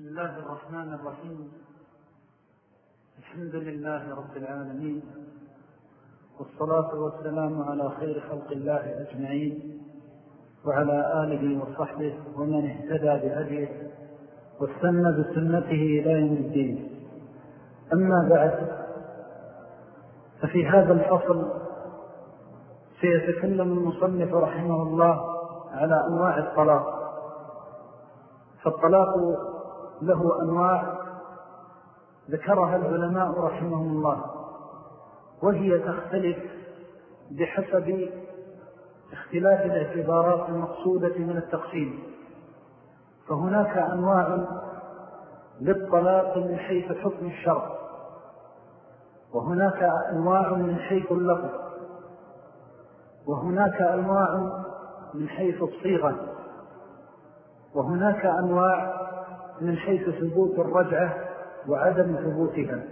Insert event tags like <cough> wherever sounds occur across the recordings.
بسم الله الرحمن الرحيم. الحمد لله رب العالمين. والصلاة والسلام على خير خلق الله أجمعين وعلى آله وصحبه ومن اهتدى بهديه واستنى بسنته إلى يوم الدين. أما بعد ففي هذا الفصل سيتكلم المصنف رحمه الله على أنواع الطلاق. فالطلاق له أنواع ذكرها العلماء رحمهم الله وهي تختلف بحسب اختلاف الاعتبارات المقصودة من التقسيم. فهناك أنواع للطلاق من حيث حكم الشرع وهناك أنواع من حيث اللفظ وهناك أنواع من حيث الصيغة وهناك أنواع من حيث ثبوت الرجعة وعدم ثبوتها.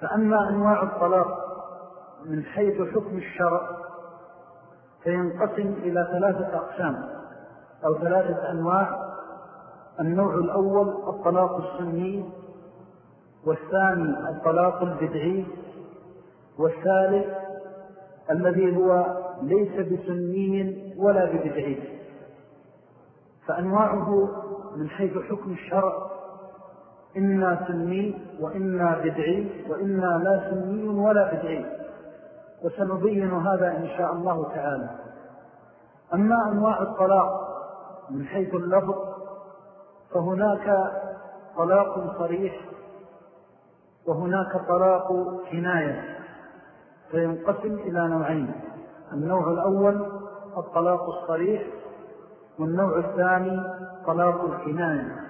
فأما أنواع الطلاق من حيث حكم الشرع فينقسم إلى ثلاثة أقسام أو ثلاثة أنواع. النوع الأول الطلاق السني والثاني الطلاق البدعي والثالث الذي هو ليس بسني ولا ببدعي فأنواعه من حيث حكم الشرع إما سني وإما بدعي وإما لا سني ولا بدعي. وسنبين هذا إن شاء الله تعالى. أما أنواع الطلاق من حيث اللفظ فهناك طلاق صريح وهناك طلاق كناية. فينقسم إلى نوعين النوع الأول الطلاق الصريح والنوع الثاني طلاق الكناية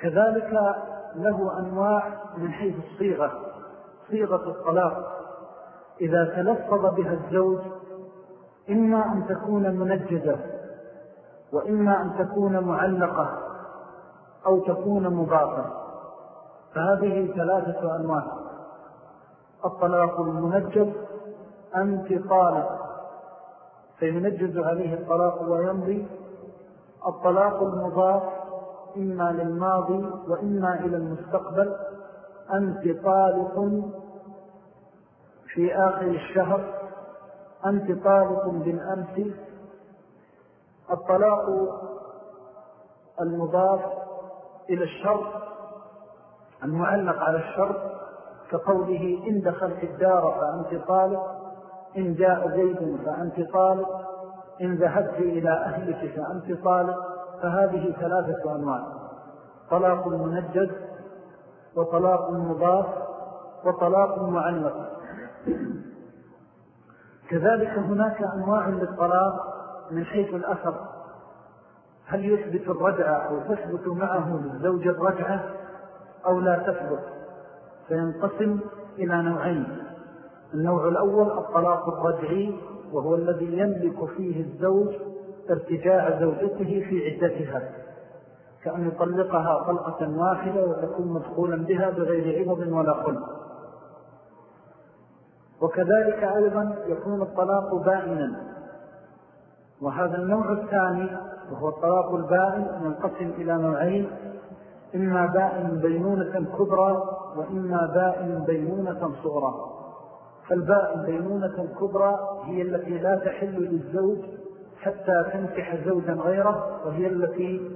كذلك له أنواع من حيث الصيغة صيغة الطلاق. إذا تلفظ بها الزوج إما أن تكون منجزة وإما أن تكون معلقة أو تكون مضافة. فهذه ثلاثة أنواع. الطلاق المنجز أنت طالق. فينجز عليه الطلاق ويمضي الطلاق المضاف إما للماضي وإما إلى المستقبل أنت طالق في آخر الشهر أنت طالق بالأمس. الطلاق المضاف إلى الشرط المعلق على الشرط كقوله إن دخلت الدار فأنت طالق. إن جاء زيد فأنت طالق إن ذهبت إلى أهلك فأنت طالق فهذه ثلاثة أنواع طلاق منجد وطلاق مضاف وطلاق معلق. كذلك هناك أنواع للطلاق من حيث الأثر. هل يثبت الرجعة أو تثبت معه للزوج الرجعة أو لا تثبت؟ فينقسم إلى نوعين النوع الأول الطلاق الرجعي وهو الذي يملك فيه الزوج ارتجاع زوجته في عدتها كأن يطلقها طلقة واحدة وتكون مدخولا بها بغير عوض ولا خلق. وكذلك أيضا يكون الطلاق بائنا. وهذا النوع الثاني وهو الطلاق البائن ينقسم إلى نوعين إما بائن بينونة كبرى وإما بائن بينونة صغرى. فالباء بينونة كبرى هي التي لا تحل للزوج حتى تنكح زوجا غيره وهي التي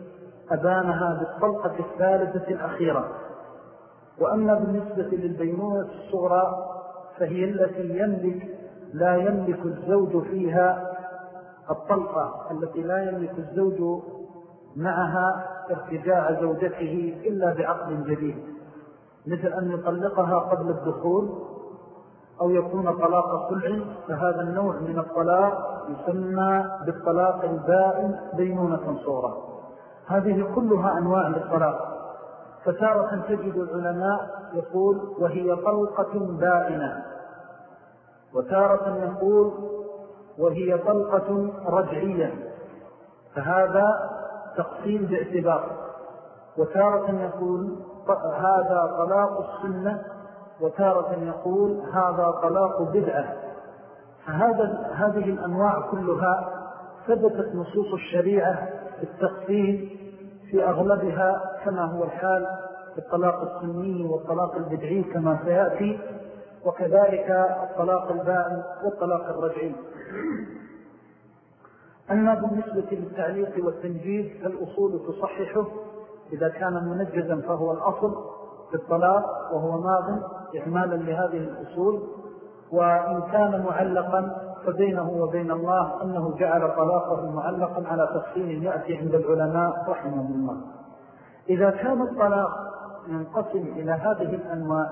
أبانها بالطلقة الثالثة الأخيرة. وأما بالنسبة للبينونة الصغرى فهي التي يملك لا يملك الزوج فيها الطلقة التي لا يملك الزوج معها ارتجاع زوجته إلا بعقد جديد. مثل أن يطلقها قبل الدخول أو يكون طلاق خلع فهذا النوع من الطلاق يسمى بالطلاق البائن بينونة صورة. هذه كلها أنواع للطلاق. فتارة تجد العلماء يقول وهي طلقة بائنة. وتارة يقول وهي طلقة رجعية. فهذا تقسيم باعتبار. وتارة يقول هذا طلاق السنة وتارة يقول هذا طلاق بدعة. فهذا هذه الأنواع كلها ثبتت نصوص الشريعة التقسيم في أغلبها كما هو الحال في الطلاق السني والطلاق البدعي كما سيأتي وكذلك الطلاق البائن والطلاق الرجعي. أما بالنسبة للتعليق والتنجيز فالأصول تصححه. إذا كان منجزا فهو الأصل. في الطلاق وهو ماض إعمالا لهذه الأصول وإن كان معلقا فبينه وبين الله أنه جعل طلاقه معلقا على تفصيل يأتي عند العلماء رحمه الله. إذا كان الطلاق ينقسم إلى هذه الأنواع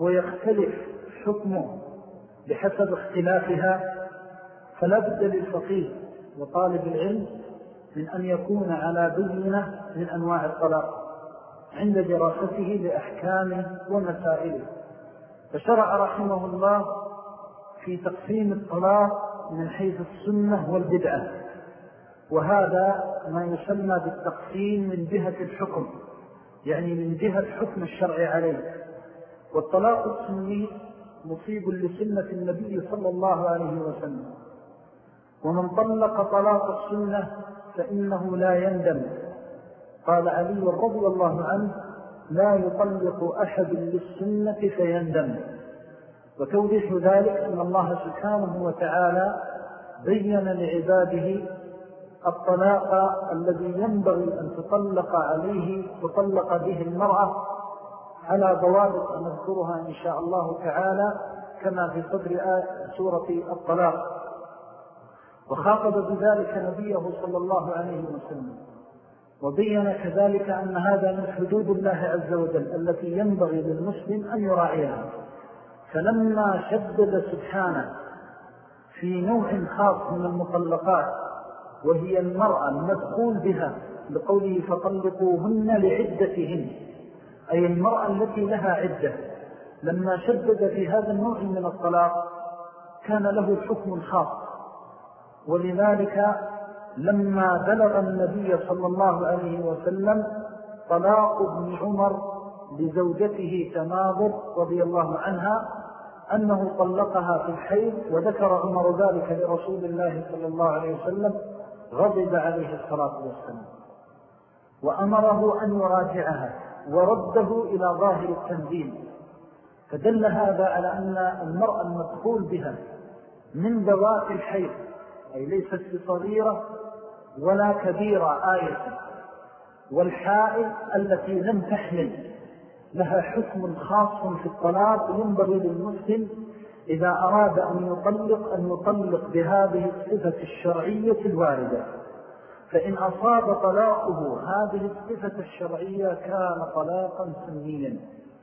ويختلف حكمه بحسب اختلافها فلا بد للفقيه وطالب العلم من أن يكون على بينة من أنواع الطلاق. عند دراسته لأحكامه ومسائله فشرع رحمه الله في تقسيم الطلاق من حيث السنة والبدعة. وهذا ما يسمى بالتقسيم من جهة الحكم يعني من جهة حكم الشرع عليه. والطلاق السني مصيب لسنة النبي صلى الله عليه وسلم. ومن طلق طلاق السنة فإنه لا يندم. قال علي رضي الله عنه لا يطلق أحد للسنة فيندم. وتوضيح ذلك أن الله سبحانه وتعالى بين لعباده الطلاق الذي ينبغي أن تطلق عليه تطلق به المرأة على ضوابط نذكرها إن شاء الله تعالى كما في صدر سورة الطلاق. وخاطب بذلك نبيه صلى الله عليه وسلم. وبين كذلك أن هذا من حدود الله عز وجل التي ينبغي للمسلم أن يراعيها. فلما شدد سبحانه في نوع خاص من المطلقات وهي المرأة المدخول بها بقوله فطلقوهن لعدتهن أي المرأة التي لها عدة لما شدد في هذا النوع من الطلاق كان له حكم خاص. ولذلك لما بلغ النبي صلى الله عليه وسلم طلاق ابن عمر لزوجته تناظر رضي الله عنها أنه طلقها في الحيض وذكر عمر ذلك لرسول الله صلى الله عليه وسلم غضب عليه الصلاة والسلام. وأمره أن يراجعها ورده إلى ظاهر التنزيل. فدل هذا على أن المرأة المدخول بها من ذوات الحيض أي ليست بصغيرة ولا كبيرة آية. والحائل التي لم تحمل لها حكم خاص في الطلاق ينبغي للمسلم إذا أراد أن يطلق أن يطلق بهذه الصفة الشرعية الواردة. فإن أصاب طلاقه هذه الصفة الشرعية كان طلاقا سنيا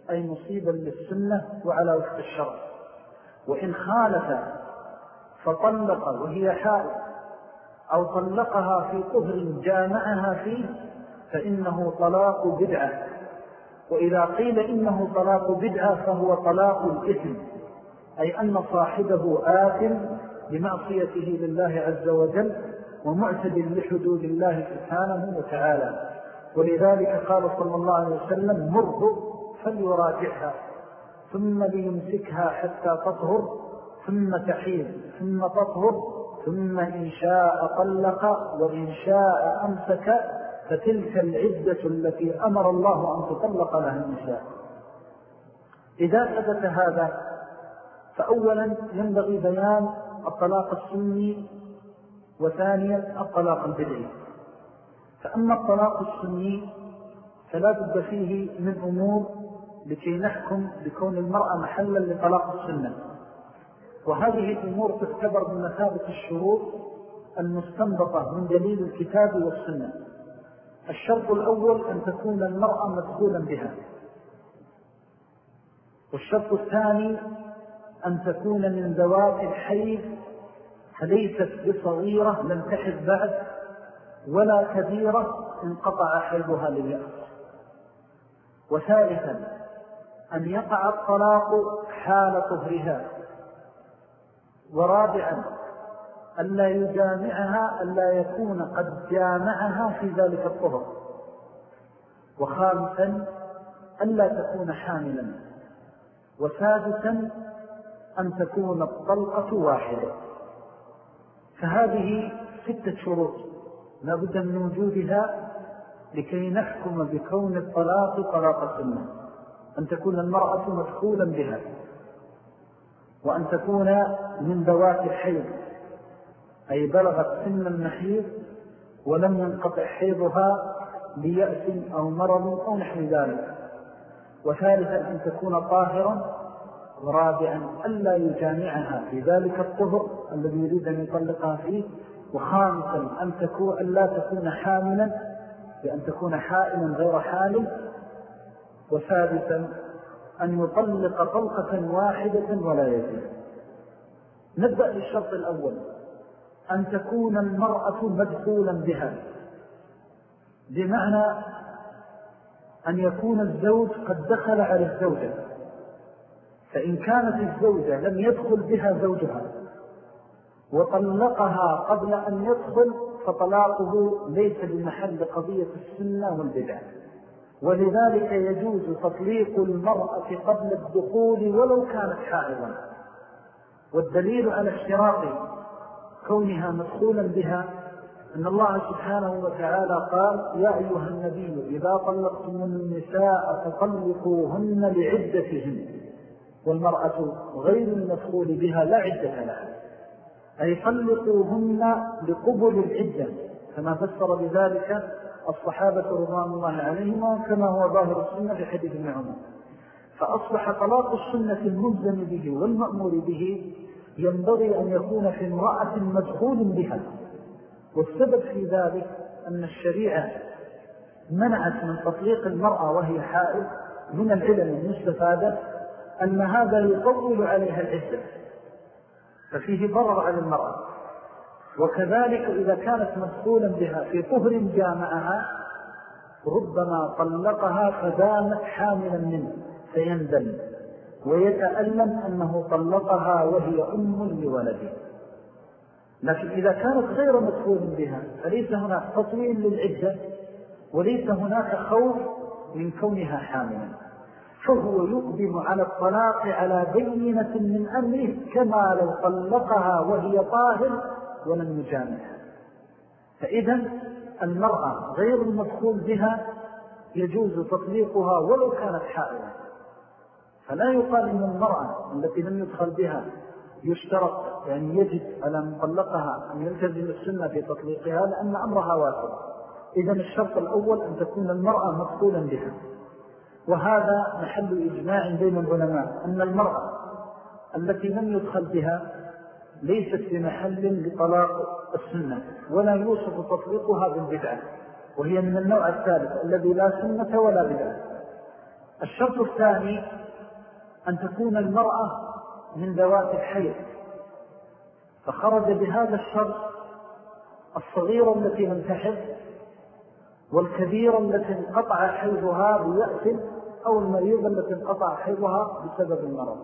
أي مصيبا للسنة وعلى وفق الشرع. وإن خالف فطلق وهي حائل أو طلقها في طهر جامعها فيه فإنه طلاق بدعة. وإذا قيل إنه طلاق بدعة فهو طلاق الإثم أي أن صاحبه آثم بمعصيته لله عز وجل ومعتد لحدود الله سبحانه وتعالى. ولذلك قال صلى الله عليه وسلم مره فليراجعها ثم ليمسكها حتى تطهر ثم تحيل ثم تطهر ثم إن شاء طلق وإن شاء أمسك فتلك العدة التي أمر الله أن تطلق لها النساء إذا ثبت هذا فأولا ينبغي بيان الطلاق السني وثانيا الطلاق البدعي. فأما الطلاق السني فلا بد فيه من أمور لكي نحكم بكون المرأة محلا لطلاق السنة. وهذه الأمور تعتبر بمثابة الشروط المستنبطة من دليل الكتاب والسنة. الشرط الأول أن تكون المرأة مدخولا بها. والشرط الثاني أن تكون من ذوات الحيث فليست بصغيرة لم تحد بعد ولا كبيرة انقطع حيضها لليأس. وثالثا أن يقع الطلاق حال طهرها. ورابعا ألا يجامعها ألا يكون قد جامعها في ذلك الطهر وخامسا ألا تكون حاملا. وسادسا أن تكون الطلقة واحدة. فهذه ستة شروط لا بد من وجودها لكي نحكم بكون الطلاق طلاق السنة. أن تكون المرأة مدخولا بها. وأن تكون من ذوات الحيض أي بلغت سن المحيض ولم ينقطع حيضها بيأس أو مرض أو نحو ذلك. وثالثا أن تكون طاهرا ورابعا ألا يجامعها. في ذلك الطهر الذي يريد أن يطلقها فيه. وخامسا أن تكون ألا تكون حاملا بأن تكون حائلا غير حامل. وثالثا أن يطلق طلقة واحدة ولا يزيد نبدأ بالشرط الأول. أن تكون المرأة مدخولا بها. بمعنى أن يكون الزوج قد دخل على الزوجة. فإن كانت الزوجة لم يدخل بها زوجها وطلقها قبل أن يدخل فطلاقه ليس بمحل قضية السنة والبدع. ولذلك يجوز تطليق المرأة قبل الدخول ولو كانت حائضا. والدليل على اشتراط كونها مدخولا بها أن الله سبحانه وتعالى قال يا أيها النبي إذا طلقتم النساء فطلقوهن لعدتهن. والمرأة غير المدخول بها لا عدة لها. أي طلقوهن لقبل العدة كما فسر بذلك الصحابة رضوان الله عليهم كما هو ظاهر السنة في حديث ابن عمر. فأصبح طلاق السنة الملزم به والمأمور به ينبغي أن يكون في امرأة مدخول بها. والسبب في ذلك أن الشريعة منعت من تطليق المرأة وهي حائل من العلم المستفادة أن هذا يطول عليها العدة. ففيه ضرر على المرأة. وكذلك إذا كانت مدخولا بها في طهر جامعها ربما طلقها فدامت حاملا منه فيندل ويتألم أنه طلقها وهي أم لولده. لكن إذا كانت غير مدخول بها فليس هناك تطويل للعدة وليس هناك خوف من كونها حاملا. فهو يقدم على الطلاق على بينة من أمره كما لو طلقها وهي طاهر ولم يجامعها. فإذا المرأة غير المدخول بها يجوز تطليقها ولو كانت حائلة فلا يقال إن المرأة التي لم يدخل بها يشترط يعني يجب على من طلقها أن يلتزم السنة في تطليقها لأن أمرها واسع. إذن الشرط الأول أن تكون المرأة مدخولا بها. وهذا محل إجماع بين العلماء أن المرأة التي لم يدخل بها ليست في محل لطلاق السنة ولا يوصف تطليقها بالبدعة وهي من النوع الثالث الذي لا سنة ولا بدعة. الشرط الثاني أن تكون المرأة من ذوات الحيض. فخرج بهذا الشرط الصغيرة التي لم تحض والكبيرة التي انقطع حيضها بيأس أو المريضة التي انقطع حيضها بسبب المرض.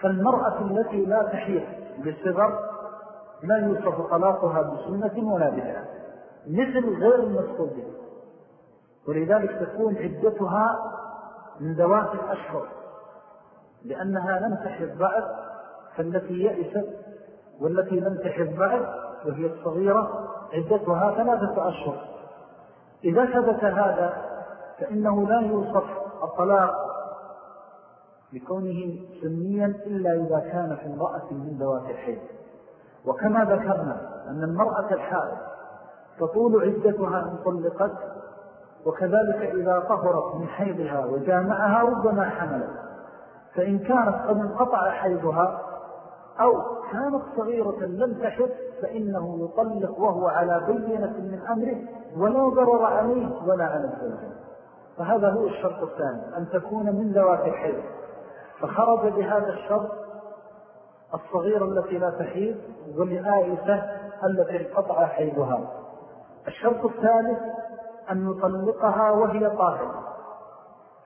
فالمرأة التي لا تحيض بصغر لا يوصف طلاقها بسنة ولا بدعة مثل غير المسؤولين ولذلك تكون عدتها من ذوات الأشهر لأنها لم تحض بعد فالتي يئست والتي لم تحض بعد وهي الصغيرة عدتها ثلاثة أشهر. إذا ثبت هذا فإنه لا يوصف الطلاق لكونه سنيا إلا إذا كان في امرأة من ذوات الحيض. وكما ذكرنا أن المرأة الحائض تطول عدتها إن طلقت وكذلك إذا طهرت من حيضها وجامعها ربما حملت. فإن كانت قد انقطع حيضها أو كانت صغيرة لم تحب فإنه يطلق وهو على بينة من أمره ولا ضرر عليه ولا على الزوجة فهذا هو الشرط الثاني أن تكون من ذوات الحيض. فخرج بهذا الشرط الصغيرة التي لا تحيض والآيسة التي انقطع حيضها. الشرط الثالث أن يطلقها وهي طاهرة.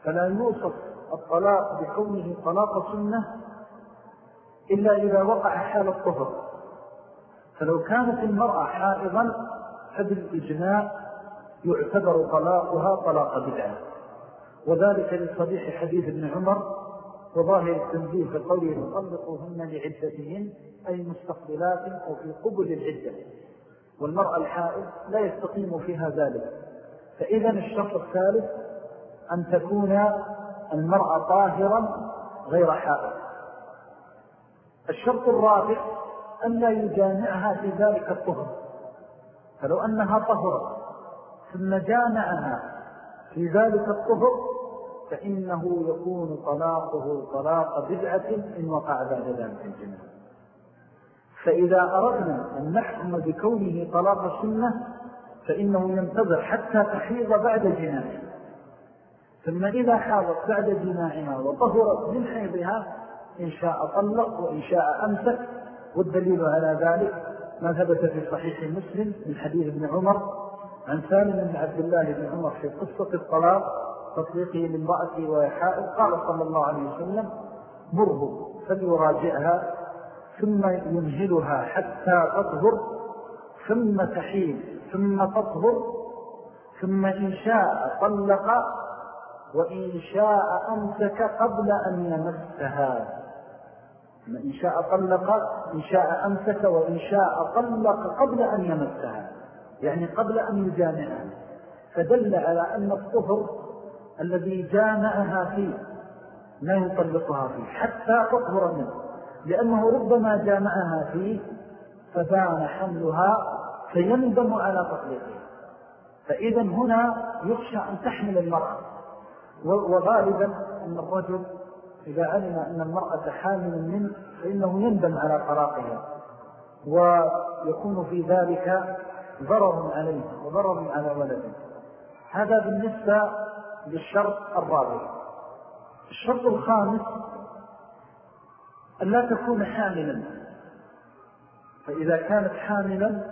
فلا يوصف الطلاق بكونه طلاق سنة إلا إذا وقع حال الطهر. فلو كانت المرأة حائضا فبالإجماع يعتبر طلاقها طلاق بدعة. وذلك لصديح حديث ابن عمر وظاهر التنزيه في قوله طلقوهن لعدتهن أي مستقبلات أو في قبل العدة. والمرأة الحائض لا يستقيم فيها ذلك. فإذا الشرط الثالث أن تكون المرأة طاهرا غير حائض. الشرط الرابع أن لا يجامعها في ذلك الطهر. فلو أنها طهرت ثم جامعها في ذلك الطهر فإنه يكون طلاقه طلاق بدعة إن وقع بعد ذلك الجنة. فإذا أردنا أن نحكم بكونه طلاق سنة فإنه ينتظر حتى تحيض بعد جنائها ثم إذا حاضت بعد جنائها وطهرت من حيضها إن شاء طلق وإن شاء أمسك. والدليل على ذلك ما ثبت في صحيح مسلم من حديث ابن عمر عن سالم بن عبد الله بن عمر في قصة الطلاق تطليقه لامرأته ويحائل قال صلى الله عليه وسلم مره فليراجعها ثم ينهلها حتى تطهر ثم تحيل ثم تطهر ثم إن شاء طلق وإن شاء أمسك قبل أن يمسها. إن شاء طلق إن شاء أمسك وإن شاء طلق قبل أن يمسها يعني قبل أن يجامعها. فدل على أن الطهر الذي جامعها فيه. لا يطلقها فيه حتى تطهر منه. لأنه ربما جامعها فيه فبان حملها فيندم على تطليقها فإذا هنا يخشى أن تحمل المرأة. وغالبا أن الرجل إذا علم أن المرأة حامل منه فإنه يندم على طلاقها. ويكون في ذلك ضرر عليه وضرر على ولده. هذا بالنسبة للشرط الرابع. الشرط الخامس أن لا تكون حاملا. فإذا كانت حاملا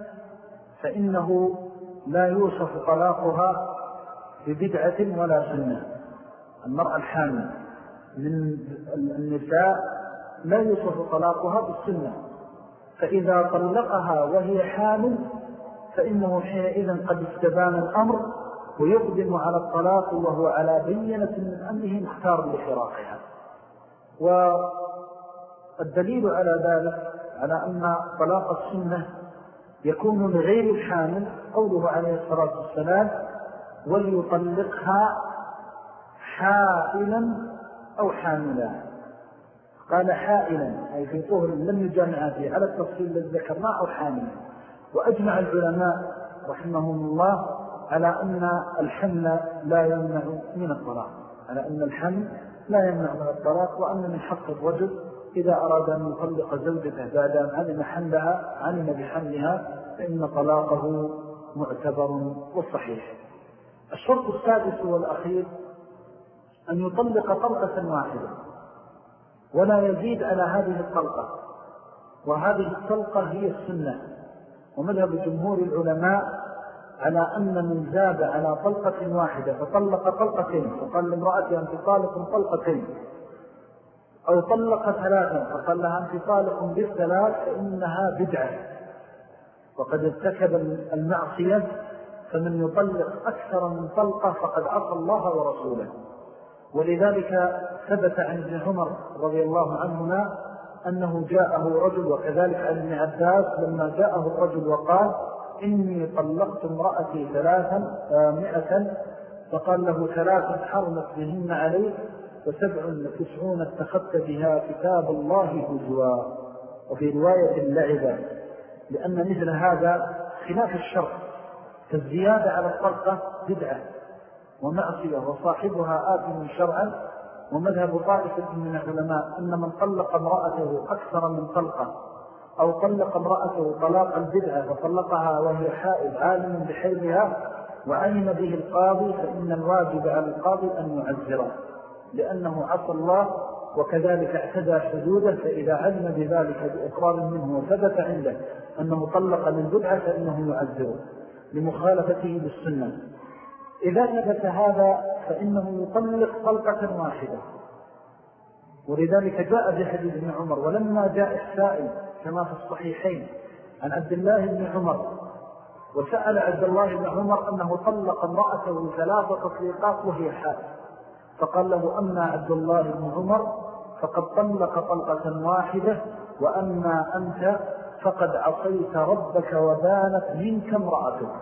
فإنه لا يوصف طلاقها ببدعة ولا سنة. المرأة الحامل من النساء لا يوصف طلاقها بالسنة. فإذا طلقها وهي حامل فإنه حينئذ قد استبان الأمر ويقدم على الطلاق وهو على بينة من أمره مختار لفراقها. والدليل على ذلك على أن طلاق السنة يكون لغير الحامل قوله عليه الصلاة والسلام وليطلقها حائلا أو حاملا قال حائلا أي في طهر لم يجامع فيه على التفصيل الذي ذكرناه أو حاملا. وأجمع العلماء رحمهم الله على أن الحمل لا يمنع من الطلاق على أن الحمل لا يمنع من الطلاق وأن من حق الرجل إذا أراد أن يطلق زوجته بعد أن علم حملها علم بحملها فإن طلاقه معتبر وصحيح. الشرط السادس والأخير أن يطلق طلقة واحدة ولا يزيد على هذه الطلقة وهذه الطلقة هي السنة. ومذهب جمهور العلماء على أن من زاد على طلقة واحدة فطلق طلقتين فقال لامرأة أنت طالق طلقتين. أو طلق ثلاثا فقال لها أنت طالق بالثلاث فإنها بدعة. وقد ارتكب المعصية فمن يطلق أكثر من طلقة فقد عصى الله ورسوله. ولذلك ثبت عن ابن عمر رضي الله عنهما أنه جاءه رجل وكذلك عن ابن عباس لما جاءه الرجل وقال إني طلقت امرأتي ثلاثا مئة فقال له ثلاثا حرمت بهن عليه وسبع وتسعون اتخذت بها كتاب الله هزوا. وفي رواية اللعبة لأن مثل هذا خلاف الشرط فالزيادة على الطلقة بدعة ومعصية وصاحبها آثم شرعا ومذهب طائفة من العلماء أن من طلق امرأته أكثر من طلقة. أو طلق امرأته طلاق البدعة وطلقها وهي حائد عالم بحيثها وعلم به القاضي فإن الواجب على القاضي أن يعزره لأنه عصى الله وكذلك اعتدى حدوده فإذا علم بذلك بإقرار منه وثبت عنده أنه طلق من بدعة فإنه يعزره لمخالفته بالسنة. إذا ثبت هذا فإنه يطلق طلقة واحدة. ولذلك جاء بحديث ابن عمر ولما جاء السائل كما في الصحيحين عن عبد الله بن عمر وسأل عبد الله بن عمر أنه طلق امرأته ثلاث تطليقات وهي حال فقال له أما عبد الله بن عمر فقد طلق طلقة واحدة وأما أنت فقد عصيت ربك وبانت منك امرأتك.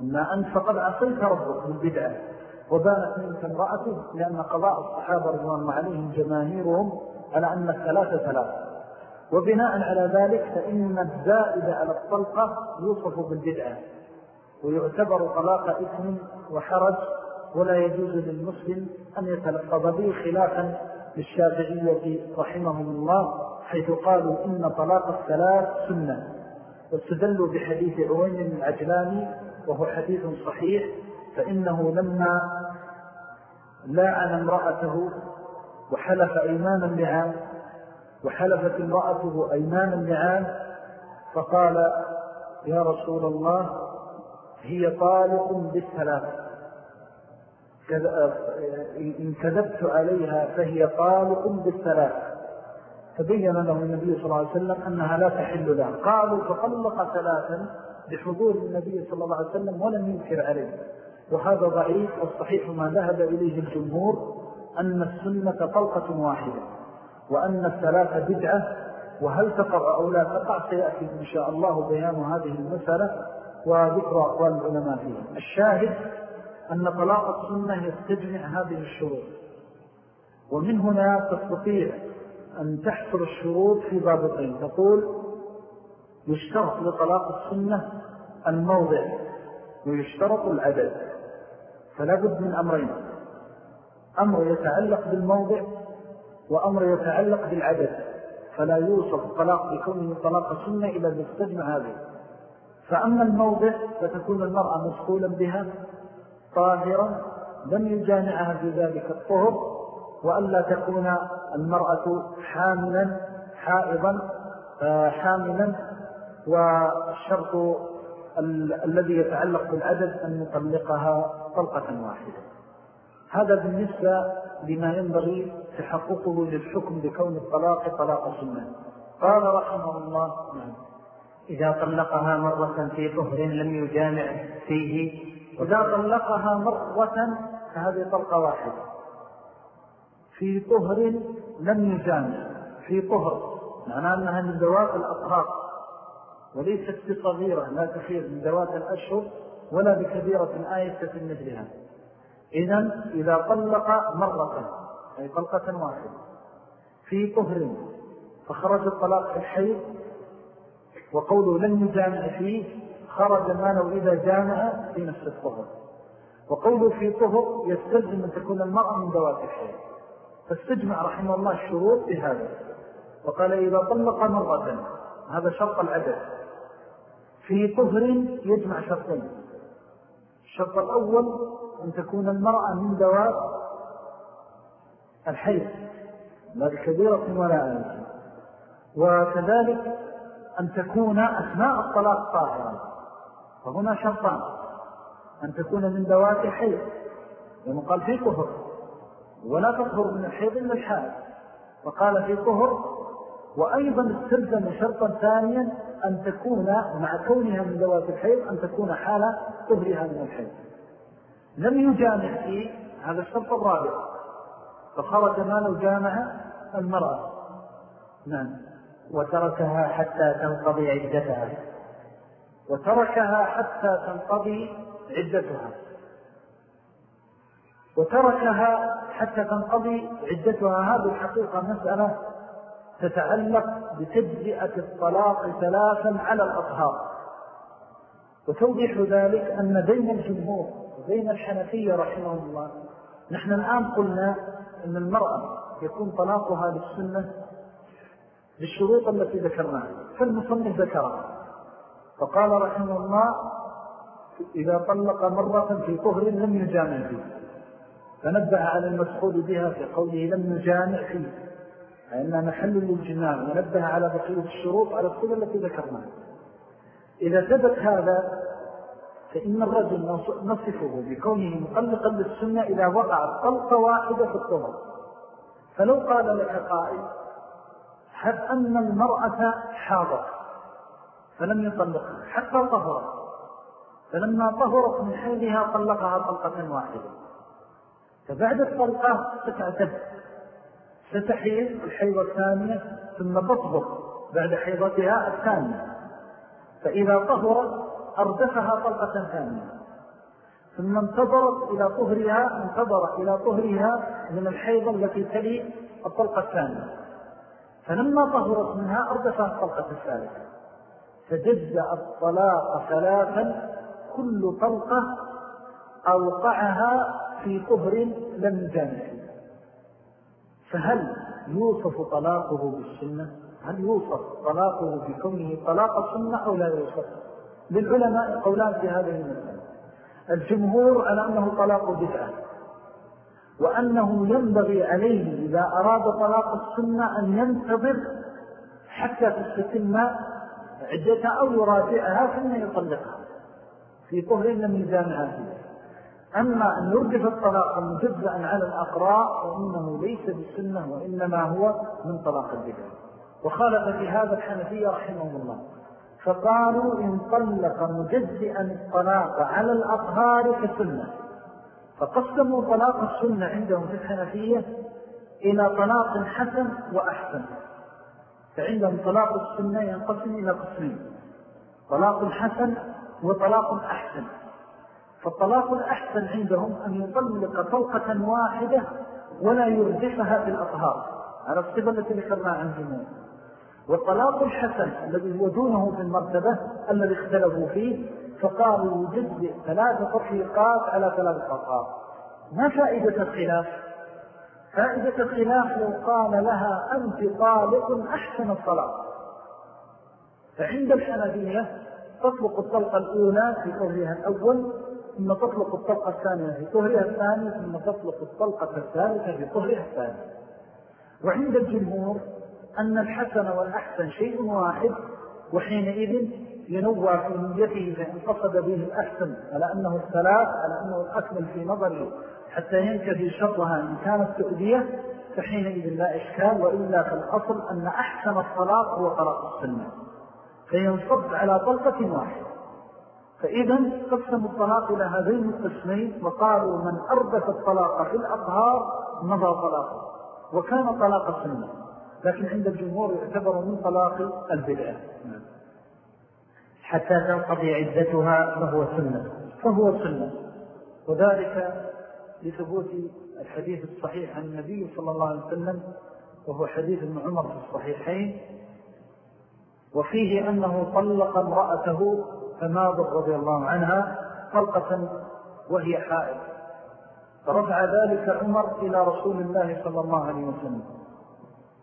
ما أنت فقد عصيت ربك بالبدعة وبانت منك امرأته لأن قضاء الصحابة رضوان عليهم جماهيرهم على أن الثلاثة ثلاثة. وبناء على ذلك فإن الزائد على الطلقة يوصف بالبدعة ويعتبر طلاق إثم وحرج ولا يجوز للمسلم أن يتلقض به خلافا للشافعية رحمهم الله حيث قالوا إن طلاق الثلاث سنة. واستدلوا بحديث عوين العجلاني وهو حديث صحيح فإنه لما لاعن امرأته وحلف أيمان اللعان وحلفت امرأته أيمان اللعان فقال يا رسول الله هي طالق بالثلاث إن كذبت عليها فهي طالق بالثلاث فبين له النبي صلى الله عليه وسلم أنها لا تحل له. قالوا فطلق ثلاثا بحضور النبي صلى الله عليه وسلم ولم ينكر عليه. وهذا ضعيف والصحيح ما ذهب إليه الجمهور أن السنة طلقة واحدة. وأن الثلاثة بدعة وهل تقع أو لا؟ تقع سيأتي إن شاء الله بيان هذه المسألة وذكر أقوال العلماء فيها. الشاهد أن طلاق السنة يستجمع هذه الشروط. ومن هنا تستطيع أن تحصل الشروط في ضابطين تقول يشترط لطلاق السنة الموضع ويشترط العدد فلا بد من أمرين. أمر يتعلق بالموضع وأمر يتعلق بالعدد فلا يوصف الطلاق بكونه طلاق سنة إذا بيستجمع هذه فأما الموضع فتكون المرأة مسخولا بها طاهرا لم يجانعها في ذلك الطهر وألا تكون المرأة حاملا حائضا آه، حاملا. والشرط الذي يتعلق بالعدد أن يطلقها طلقة واحدة. هذا بالنسبة لما ينبغي تحققه للحكم بكون الطلاق طلاق سنة قال رحمه الله نعم. إذا طلقها مرة في طهر لم يجامع فيه. إذا طلقها مرة فهذه طلقة واحدة. في طهر لم يجامع في طهر. معناه أنها من ذوات الأطهار. وليست بصغيرة لا تخير من ذوات الأشهر ولا بكبيرة آية مثلها. إذن إذا طلق مرة أي طلقة واحدة في طهر فخرج الطلاق في الحيض وقوله لن يجامع فيه خرج ما لو إذا جامع في نفس الطهر. وقوله في طهر يستلزم أن تكون المرأة من ذوات الحيض. فاستجمع رحمه الله الشروط بهذا وقال إذا طلق مرة هذا شرط العدد. في طهر يجمع شرطين. الشرط الأول أن تكون المرأة من ذوات الحيض لا بكبيرة ولا آية وكذلك أن تكون أثناء الطلاق طاهرا فهنا شرطان أن تكون من ذوات الحيض لأنه قال في طهر ولا تطهر من الحيض إلا الحال وقال في طهر وأيضا استلزم شرطا ثانيا أن تكون مع كونها من ذوات الحيض أن تكون حالة طهرها من الحيض. لم يجامع فيه هذا الشرط الرابع. فخرج ما لو جامع المرأة. نعم. وتركها حتى تنقضي عدتها. وتركها حتى تنقضي عدتها. وتركها حتى تنقضي عدتها. هذه الحقيقة مسألة تتعلق بتجزئة الطلاق ثلاثا على الأطهار. وتوضيح ذلك أن بين الجمهور وبين الحنفية رحمه الله نحن الآن قلنا أن المرأة يكون طلاقها للسنة بالشروط التي ذكرناها فالمصنف ذكرها. فقال رحمه الله إذا طلق مرة في طهر لم يجامع فيه. فنبه على المسخول بها في قوله لم يجامع فيه. فإنها محل للجماع ونبه على بقية الشروط على الصورة التي ذكرناها. إذا ثبت هذا فإن الرجل نصفه بكونه مطلقا للسنة إذا وقعت طلقة واحدة في الطهر. فلو قال لك قائل حد أن المرأة حاضر فلم يطلقها حتى طهرت. فلما طهرت من حيلها طلقها طلقة واحدة. فبعد الطلقة ستعتد ستحيل الحيوة الثانية ثم تطبق بعد حيضتها الثانية. فإذا طهرت أردفها طلقة ثانية. ثم انتظرت إلى طهرها انتظرت إلى طهرها من الحيضة التي تلي الطلقة الثانية. فلما طهرت منها أردفها الطلقة الثالثة. فجزأ الطلاق ثلاثا كل طلقة أوقعها في طهر لم يجامع فهل يوصف طلاقه بالسنة؟ هل يوصف طلاقه بكونه طلاق السنة أو لا يوصف؟ للعلماء قولان في هذه المسألة. الجمهور على أنه طلاق بدعة وأنه ينبغي عليه إذا أراد طلاق السنة أن ينتظر حتى تستتم عدتها أو يراجعها ثم يطلقها. في طهر لم يجامعها فيه أما أن يرجف الطلاق مجزأ على الأقراء فإنه ليس بالسنة وإنما هو من طلاق البدع وخالف في هذا الحنفية رحمه الله. فقالوا إن طلق مجزئا الطلاق على الأطهار كسنة. فقسموا طلاق السنة عندهم في الحنفية إلى طلاق حسن وأحسن. فعندهم طلاق السنة ينقسم إلى قسمين. طلاق حسن وطلاق أحسن فالطلاق الأحسن عندهم أن يطلق طلقة واحدة ولا يرجفها في الأطهار. على الصفة التي ذكرنا عن جميع. والطلاق الحسن الذي هو دونه في المرتبة الذي اختلفوا فيه فقالوا يجزئ ثلاثة تطليقات على ثلاثة أطهار ما فائدة الخلاف؟ فائدة الخلاف قال لها أنت طالق أحسن الطلاق. فعند الحنفية تطلق الطلقة الأولى في طهرها الأول ثم تطلق الطلقة الثانية في طهرها الثاني ثم تطلق الطلقة الثالثة في طهرها الثاني. وعند الجمهور أن الحسن والأحسن شيء واحد وحينئذ ينوى في نيته فإن قصد به الأحسن على أنه الثلاث على أنه الأكمل في نظره حتى ينكفي شرها إن كانت تؤذية فحينئذ لا إشكال وإلا في الأصل أن أحسن الطلاق هو طلاق السنة. فينصب على طلقة واحدة. فإذا قسموا الطلاق إلى هذين القسمين وقالوا من أردف الطلاق في الأطهار مضى طلاقه وكان طلاق السنة لكن عند الجمهور يعتبر من طلاق البدعة. حتى تنقضي عدتها فهو سنة. فهو سنة. وذلك لثبوت الحديث الصحيح عن النبي صلى الله عليه وسلم وهو حديث ابن عمر في الصحيحين. وفيه أنه طلق امرأته فناظر رضي الله عنها طلقة وهي حائل فرفع ذلك عمر إلى رسول الله صلى الله عليه وسلم.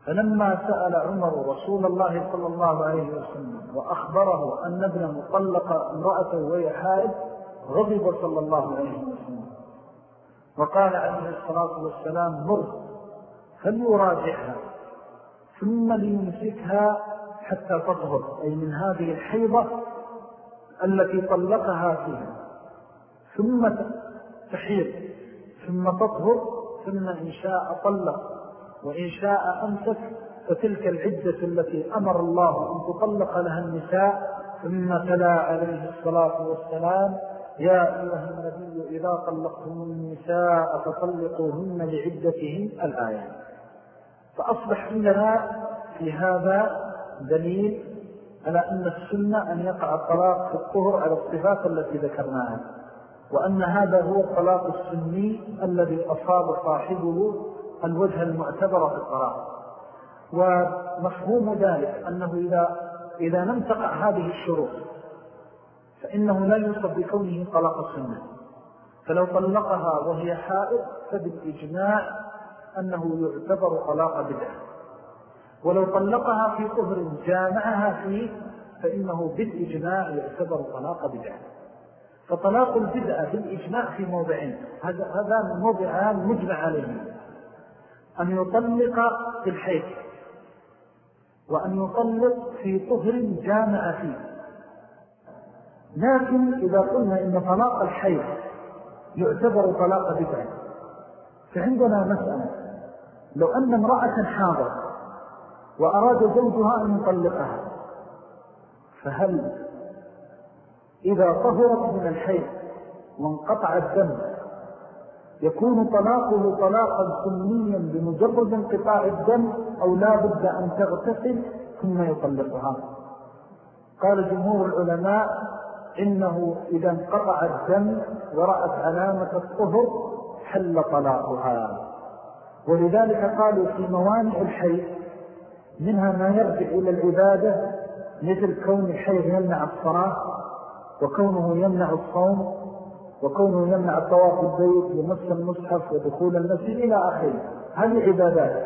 فلما سأل عمر رسول الله صلى الله عليه وسلم وأخبره أن ابنه طلق امرأته وهي حائل غضب صلى الله عليه وسلم. وقال عليه الصلاة والسلام مر فليراجعها ثم ليمسكها حتى تطهر. أي من هذه الحيضة التي طلقها فيها. ثم تحيض ثم تطهر ثم إن شاء طلق. وإن شاء أمسك فتلك العدة التي أمر الله أن تطلق لها النساء. ثم تلا عليه الصلاة والسلام يا أيها النبي إذا طلقتم النساء فطلقوهن لعدتهن الآيات فأصبح عندنا في هذا دليل على أن السنة أن يقع الطلاق في الطهر على الصفات التي ذكرناها وأن هذا هو الطلاق السني الذي أصاب صاحبه الوجه المعتبر في الطلاق. ومفهوم ذلك أنه إذا, إذا لم تقع هذه الشروط فإنه لا يوصف بكونه طلاق السنة. فلو طلقها وهي حائض فبالإجماع أنه يعتبر طلاق بدعة. ولو طلقها في طهر جامعها فيه فإنه بالإجماع يعتبر طلاق بدعة. فطلاق البدعة بالإجماع في موضعين. هذا موضعان مجمع عليه. أن يطلق في الحيث وأن يطلق في طهر جامع فيه. لكن إذا قلنا إن طلاق الحيث يعتبر طلاق بدعة فعندنا مسألة. لو أن امرأة حاضر وأراد زوجها أن يطلقها. فهل إذا طهرت من الحيث وانقطع الدم يكون طلاقه طلاقا سنيا بمجرد انقطاع الدم أو لا بد أن تغتسل ثم يطلقها؟ قال جمهور العلماء إنه إذا انقطع الدم ورأت علامة الطهر حل طلاقها. ولذلك قالوا في موانع الحي منها ما يرجع إلى العبادة مثل كون الحي يمنع الصلاة وكونه يمنع الصوم وكونه يمنع الطواف البيت ومس المصحف ودخول المسجد إلى آخره. هذه عبادات.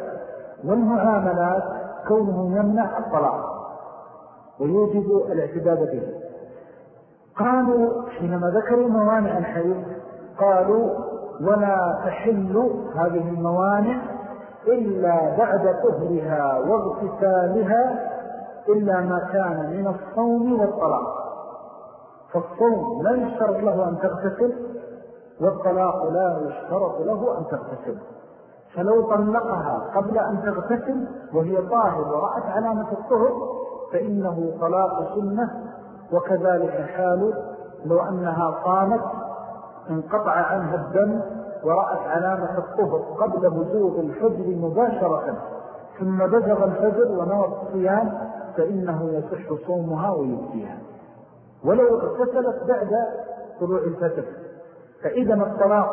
والمعاملات كونه يمنع الطلاق ويوجب الاعتداد به. قالوا حينما ذكروا موانع الحيض قالوا ولا تحل هذه الموانع إلا بعد طهرها واغتسالها إلا ما كان من الصوم والطلاق. فالصوم لا يشترط له أن تغتسل والطلاق لا يشترط له أن تغتسل. فلو طلقها قبل أن تغتسل وهي طاهر ورأت علامة الطهر فإنه طلاق سنة وكذلك حال لو أنها صامت انقطع عنها الدم ورأت علامة الطهر قبل بزوغ الفجر مباشرة. ثم بزغ الفجر ونوى الصيام فإنه يصح صومها ويبديها ولو اغتسلت بعد طلوع الفجر. فإذا الطلاق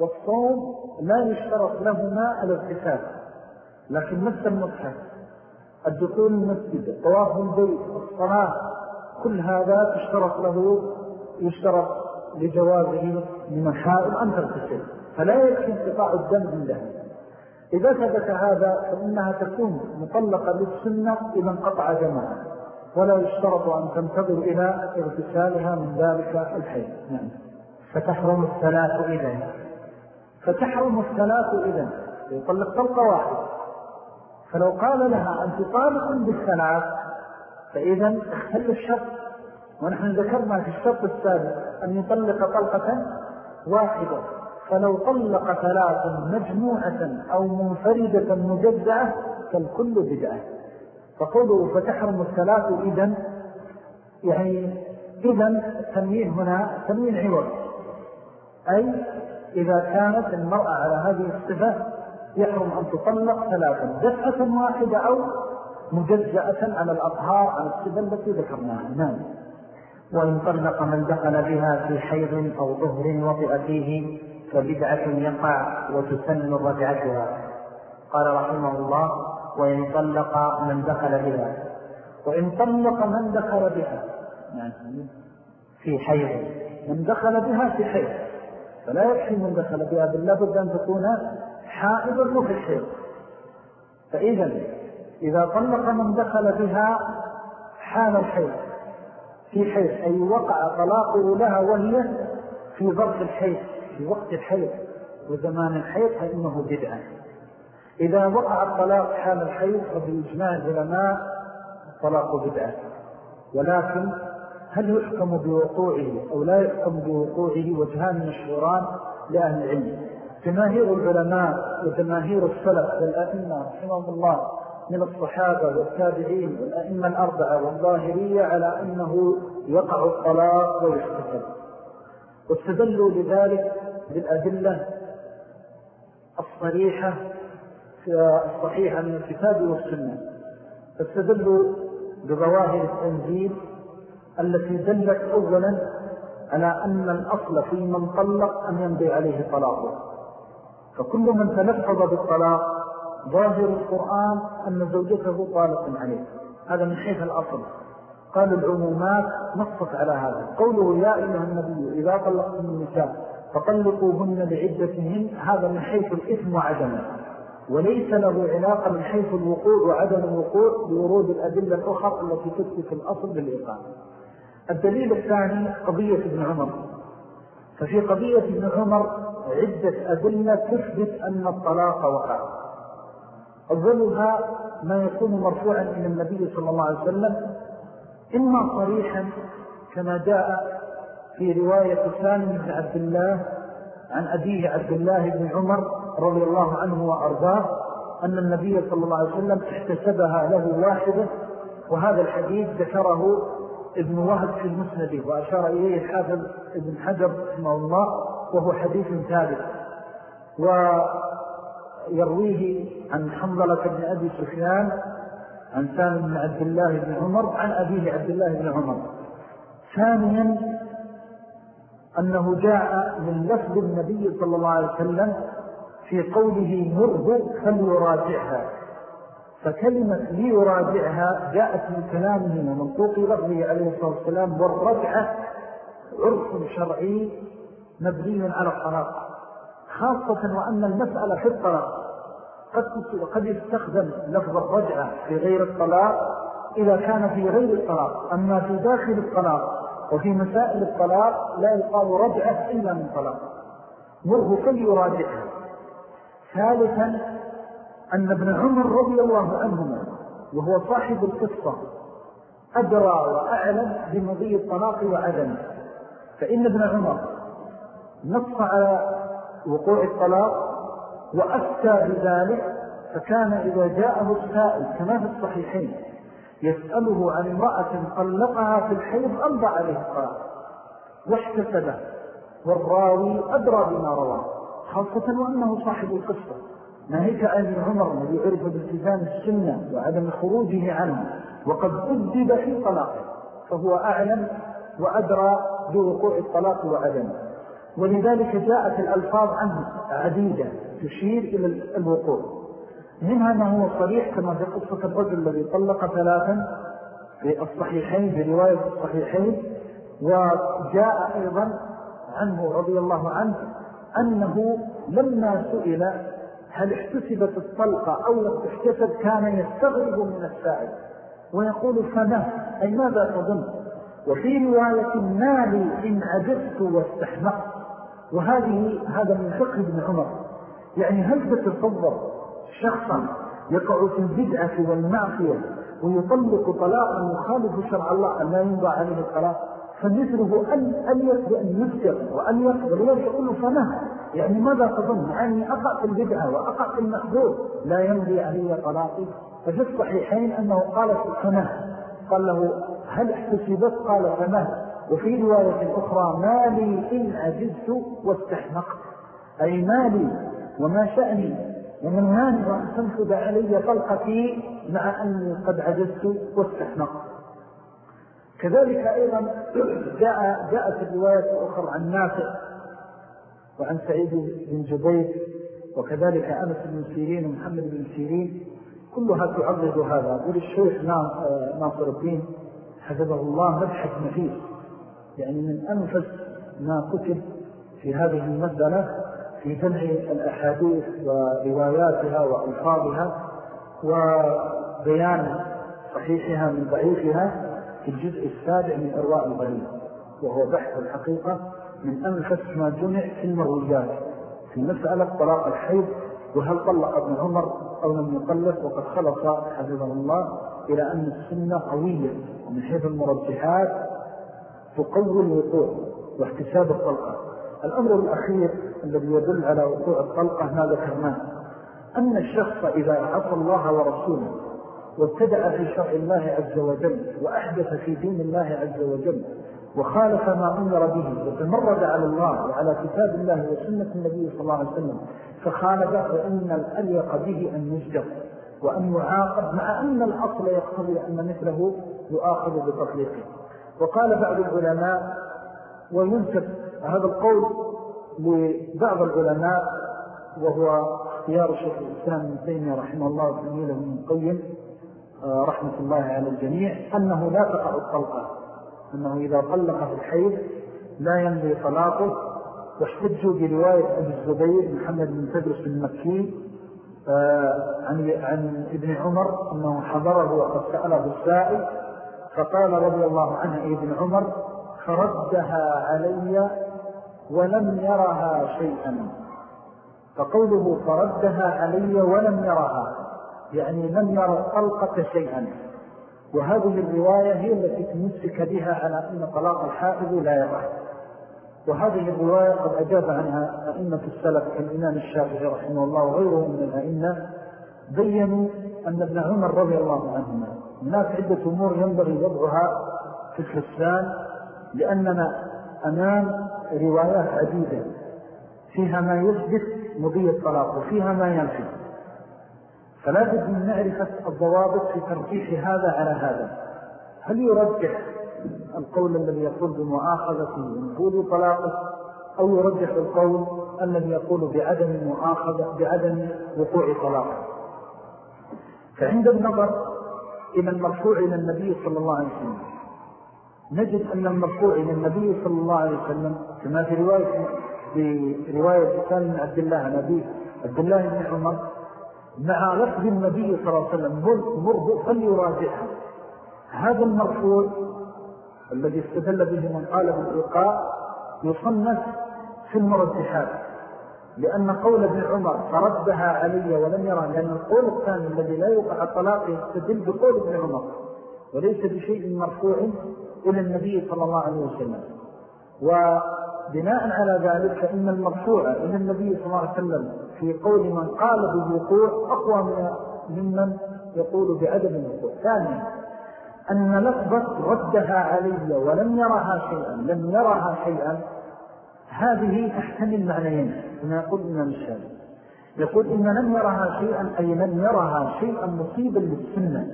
والصوم لا يشترط لهما الاغتسال. لكن مس المصحف الدخول المسجد الطواف البيت الصلاة كل هذا تشترط له يشترط لجوازه من الحائل أن تغتسل فلا يكفي انقطاع الدم عنده إذا ثبت هذا فإنها تكون مطلقة للسنة إذا انقطع دمها ولا يشترط أن تنتظر إلى اغتسالها من ذلك الحي نعم. فتحرم الثلاث إذن فتحرم الثلاث إذن يطلق طلقة واحدة. فلو قال لها أنت طالق بالثلاث فإذا اختل الشرط. ونحن ذكرنا في الشرط السابق أن يطلق طلقة واحدة فلو طلق ثلاث مجموعة أو منفردة مجدعة فالكل بدعة. فقوله فتحرم الثلاث إذن يعني إذن التنوين هنا تنوين عوض. أي إذا كانت المرأة على هذه الصفة يحرم أن تطلق ثلاثا دفعة واحدة أو مجزأة على الأطهار على الصفة التي ذكرناها. نعم. وإن طلق من دخل بها في حيض أو ظهر وطئ فيه فبدعة يقع وتسن رجعتها قال رحمه الله وإن طلق من دخل بها. وإن طلق من دخل بها. نعم. في حيض. من دخل بها في حيض. فلا يكفي من دخل بها باللابد أن تكون حائضا وفي الحيض. فإذا إذا طلق من دخل بها حال الحيض. في حيض أي وقع طلاقه لها وهي في ظرف الحيض في وقت الحيض وزمان الحيض فإنه بدعة. إذا وقع الطلاق حال الحيض فبإجماع العلماء الطلاق بدعة. ولكن هل يحكم بوقوعه أو لا يحكم بوقوعه وجهان مشهوران لأهل العلم؟ جماهير العلماء وجماهير السلف والأئمة رحمهم الله من الصحابة والتابعين والأئمة الأربعة والظاهرية على أنه يقع الطلاق ويحتفل. واستدلوا لذلك بالأدلة الصريحة الصحيحة من الكتاب والسنة. فاستدلوا بظواهر التنزيل التي دلت أولا على أن الأصل في من طلق أن ينبي عليه طلاقه. فكل من تلفظ بالطلاق ظاهر القرآن أن زوجته طالق عليه. هذا من حيث الأصل. قال العمومات نصت على هذا. قوله يا أيها النبي إذا طلقتم النساء فطلقوهن لعدتهن هذا من حيث الإثم وعدمه وليس له علاقة من حيث الوقوع وعدم الوقوع بورود الأدلة الأخرى التي تثبت الأصل بالإقامة الدليل الثاني قضية ابن عمر. ففي قضية ابن عمر عدة أدلة تثبت أن الطلاق وقع. أولها ما يكون مرفوعا إلى النبي صلى الله عليه وسلم إما صريحا كما جاء في رواية سالم بن عبد الله عن أبيه عبد الله بن عمر رضي الله عنه وأرضاه أن النبي صلى الله عليه وسلم احتسبها له واحدة وهذا الحديث ذكره ابن وهد في المسند وأشار إليه الحافظ ابن حجر رحمه الله وهو حديث ثابت. ويرويه عن حنظلة بن أبي سفيان عن سالم بن عبد الله بن عمر عن أبيه عبد الله بن عمر. ثانيا أنه جاء من لفظ النبي صلى الله عليه وسلم في قوله مره فليراجعها. فكلمة ليراجعها جاءت من كلامه ومنطوق لفظه عليه الصلاة والسلام والرجعة عرف شرعي مبني على الطلاق خاصة وأن المسألة في الطلاق قد, قد يستخدم لفظ الرجعة في غير الطلاق إذا كان في غير الطلاق. أما في داخل الطلاق وفي مسائل الطلاق لا يقال رجعة إلا من طلاق. مره فليراجعها. ثالثا أن ابن عمر رضي الله عنهما وهو صاحب القصة أدرى وأعلم بمضي الطلاق وعدمه فإن ابن عمر نص على وقوع الطلاق وأفتى بذلك فكان إذا جاءه السائل كما في الصحيحين يسأله عن امرأة طلقها في الحيض أمضى عليه الطلاق واحتسبه والراوي أدرى بما رواه خاصة وأنه صاحب القصة. ناهيك عن عمر الذي عرف بالتزام السنة وعدم خروجه عنه وقد أدب في طلاقه فهو أعلم وأدرى بوقوع الطلاق وعدمه. ولذلك جاءت الألفاظ عنه عديدة تشير إلى الوقوع. منها ما هو صريح كما في قصة الرجل الذي طلق ثلاثا في الصحيحين في رواية الصحيحين وجاء أيضا عنه رضي الله عنه أنه لما سئل هل احتسبت الطلقة أو لم تحتسب كان يستغرب من السائل ويقول فما؟ أي ماذا تظن؟ وفي رواية مالي إن عجزت واستحمقت. وهذه هذا من فقه ابن عمر. يعني هل تتصور شخصا يقع في البدعة والمعصية ويطلق طلاقا يخالف شرع الله أن لا ينضع عليه الطلاق؟ فمثله أن, أن يقضي أن وأن يقضي ويقول فما يعني ماذا تظن؟ يعني أقع في البدعة وأقع في المحبوب لا يمضي علي طلاقي. ففي الصحيحين أنه قال فما قال له هل احتسبت؟ قال فما وفي رواية أخرى مالي إن عجزت واستحمقت. أي مالي وما شأني. ومن مانع أن تنفذ علي طلقتي مع أني قد عجزت واستحمقت. كذلك أيضا <clears throat> جاء جاءت الرواية الأخرى عن نافع وعن سعيد بن جبير وكذلك أنس بن سيرين ومحمد بن سيرين. كلها تعرض هذا. يقول الشيخ ناصر الدين حفظه الله مبحث نفيس يعني من أنفس ما كتب في هذه المسألة في جمع الأحاديث ورواياتها وألفاظها وبيان صحيحها من ضعيفها في الجزء السابع من أرواء الغريب وهو بحث الحقيقة من أنفس ما جمع في المرويات. في مسألة طلاق الحيض وهل طلق ابن عمر أو لم يطلق وقد خلص حفظه الله إلى أن السنة قوية ومن حيث المرجحات تقوي الوقوع واحتساب الطلقة. الأمر الأخير الذي يدل على وقوع الطلقة ما ذكرناه أن الشخص إذا عصى الله ورسوله وابتدأ في شرع الله عز وجل وأحدث في دين الله عز وجل وخالف ما أمر به وتمرد على الله وعلى كتاب الله وسنة النبي صلى الله عليه وسلم فخالف فإن الأليق به أن يجدر وأن يعاقب مع أن الأصل يقتضي أن مثله يؤاخذ بتطليقه. وقال بعض العلماء وينسب هذا القول لبعض العلماء وهو اختيار شيخ الإسلام من تيمية رحمه الله وتنميله من قيم آه، رحمة الله على الجميع أنه لا تقع الطلقة أنه إذا طلق في الحيض لا ينبي طلاقه واحتجوا برواية أبي الزبير محمد بن تدرس المكي آه، عن ابن عمر أنه حضره وقد سأله السائل فقال رضي الله عنه ابن عمر فردها علي ولم يرها شيئا. فقوله فردها علي ولم يرها يعني لم يرى الطلقة شيئا. وهذه الرواية هي التي تمسك بها على أن طلاق الحائض لا يرى وهذه الرواية قد أجاب عنها أئمة السلف كالإمام الشافعي رحمه الله وغيره من الأئمة بيّنوا أن ابن عمر رضي الله عنهما. هناك عدة أمور ينبغي وضعها في الحسان لأننا أمام روايات عديدة. فيها ما يثبت مضي الطلاق وفيها ما ينفي. فلا بد من معرفة الضوابط في ترجيح هذا على هذا. هل يرجح القول الذي يقول بمؤاخذته ونقول طلاقه أو يرجح القول الذي يقول بعدم مؤاخذة بعدم وقوع طلاقه فعند النظر إلى المرفوع إلى النبي صلى الله عليه وسلم. نجد أن المرفوع إلى النبي صلى الله عليه وسلم كما في رواية في رواية سالم عبد الله نبي عبد الله بن عمر مع لفظ النبي صلى الله عليه وسلم مرض فليراجعها هذا المرفوع الذي استدل به من قال بالإيقاء يصنف في المرجحات. لأن قول ابن عمر فردها علي ولم يرى لأن القول الثاني الذي لا يوقع الطلاق يستدل بقول ابن عمر وليس بشيء مرفوع إلى النبي صلى الله عليه وسلم. وبناء على ذلك فإن المرفوع إلى النبي صلى الله عليه وسلم في قول من قال بالوقوع أقوى ممن يقول بعدم الوقوع. ثانيا أن لفظة ردها علي ولم يرها شيئا لم يرها شيئا هذه تحتمل معنيين. كما يقول الإمام الشافعي يقول إن لم يرها شيئا أي لم يرها شيئا مصيبا للسنة.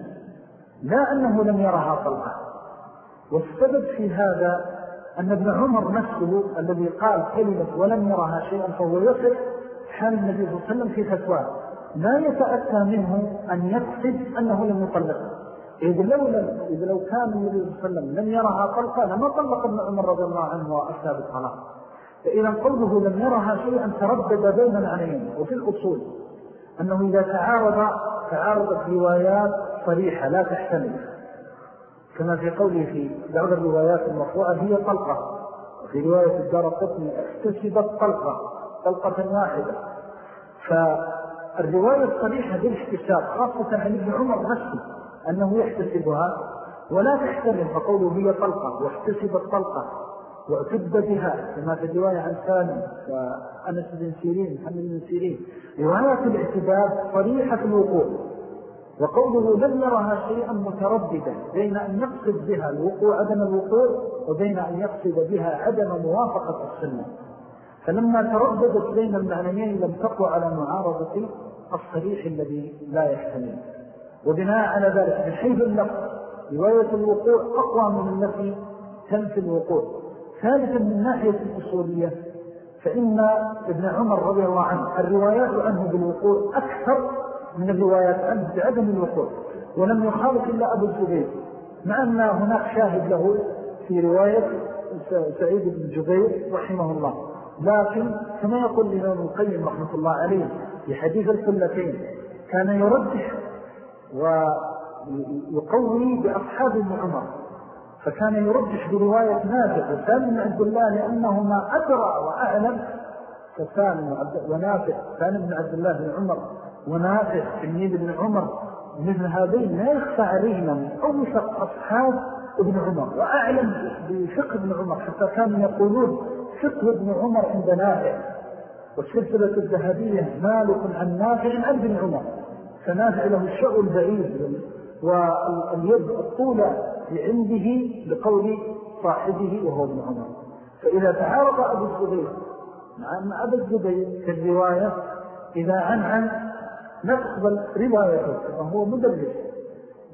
لا أنه لم يرها طلقة والسبب في هذا أن ابن عمر نفسه الذي قال كلمة ولم يرها شيئا فهو يصف حال النبي صلى الله عليه وسلم في فتواه لا يتأتى منه أن يقصد أنه لم يطلقه إذا لو, إذا لو كان النبي صلى الله عليه وسلم لم يرها طلقة لما طلق ابن عمر رضي الله عنه وأسى بالطلاق. فإذا قوله لم يرها شيئا تردد بين العنين وفي الأصول أنه إذا تعارض تعارضت روايات صريحة لا تحتمل. كما في قوله في بعض الروايات المرفوعة هي طلقة. وفي رواية الدار القطني اكتسبت طلقة طلقة واحدة. فالرواية الصريحة بالاحتساب خاصة عن ابن عمر نفسه أنه يحتسبها ولا تحتمل فقوله هي طلقة واحتسبت طلقة. واعتد بها كما في الرواية عن ثاني وأنس بن سيرين محمد بن سيرين. رواية الاعتداد صريحة الوقوع وقوله لم يرها شيئا مترددا بين أن يقصد بها الوقوع عدم الوقوع وبين أن يقصد بها عدم موافقة السنة. فلما ترددت بين المعنيين لم تقوى على معارضة الصريح الذي لا يحتمل. وبناء على ذلك من حيث اللفظ رواية الوقوع أقوى من التي تنفي الوقوع. ثالثا من ناحية الأصولية فإن ابن عمر رضي الله عنه الروايات عنه بالوقوع أكثر من الروايات عنه بعدم الوقوع ولم يخالف إلا أبو الزبير مع أن هناك شاهد له في رواية سعيد بن جبير رحمه الله. لكن كما يقول الإمام القيم رحمة الله عليه في حديث الكلتين كان يرجح ويقوي بأصحاب ابن عمر فكان يرجح برواية نافع وسالم بن عبد الله لأنهما أدرى وأعلم فسالم ونافع. سالم بن عبد الله بن عمر ونافع. تلميذ بن عمر. مثل هذين لا يخفى عليهما من أوثق أصحاب ابن عمر وأعلم بفقه ابن عمر. حتى كانوا يقولون فقه ابن عمر عند نافع. والسلسلة الذهبية مالك عن نافع عن ابن عمر. فنافع له الشعر البعيد واليد الطولة. عنده لقول صاحبه وهو ابن عمر. فإذا تعارض أبو الزبير مع أن أبو الزبير في الرواية إذا عن عن نقبل روايته فهو مدلس.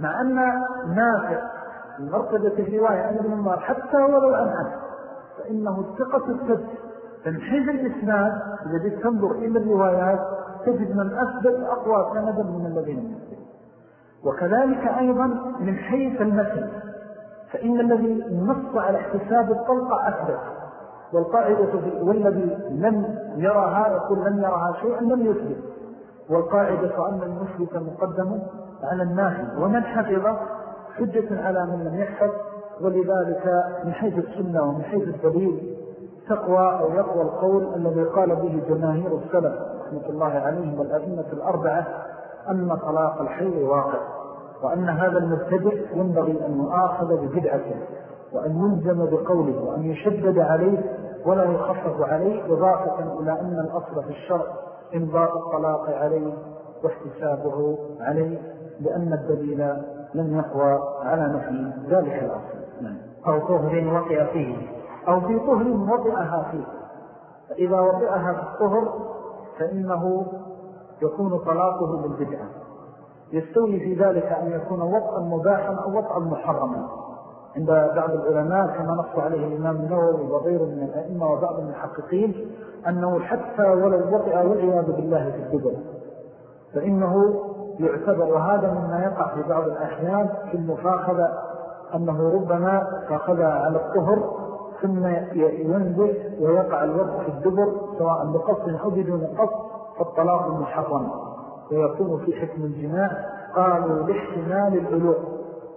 مع أن نافع مرتبة الرواية عن ابن عمر حتى ولو عن عن فإنه الثقة الثبت فمن حيث الإسناد الذي تنظر إلى الروايات تجد من أثبت أقوى سندا من الذين. وكذلك أيضا من حيث المثل فإن الذي نص على احتساب الطلقة أثبت والقاعدة والذي لم يرها يقول لم يرها شيئا لم يثبت والقاعدة أن المثبت مقدم على الناهي ومن حفظ حجة على من لم يحفظ ولذلك من حيث السنة ومن حيث الدليل تقوى أو يقوى القول الذي قال به جماهير السلف رحمة الله عليهم والأئمة الأربعة أن طلاق الحي واقع وأن هذا المبتدئ ينبغي أن يؤاخذ ببدعته وأن يلزم بقوله وأن يشدد عليه ولا يخفف عليه إضافة إلى أن الأصل في الشرع إنضاء الطلاق عليه واحتسابه عليه لأن الدليل لم يقوى على نفي ذلك الأصل. نعم. أو طهر وطئ فيه. أو في طهر وطئها فيه. فإذا وطئها في الطهر فإنه يكون طلاقه بالبدعة. يستوي في ذلك أن يكون وطئا مباحا أو وطئا محرما. عند بعض العلماء كما نص عليه الإمام النووي وغيره من الأئمة وبعض المحققين أنه حتى ولو وطئ والعياذ بالله في الدبر فإنه يعتبر وهذا مما يقع في بعض الأحيان في المفاخذة أنه ربما فاخذها على الطهر ثم ينزل ويقع الوضع في الدبر سواء بقصد أو بدون قصد. فالطلاق المحرم ويكون في حكم الجماع قالوا لاحتمال العلوء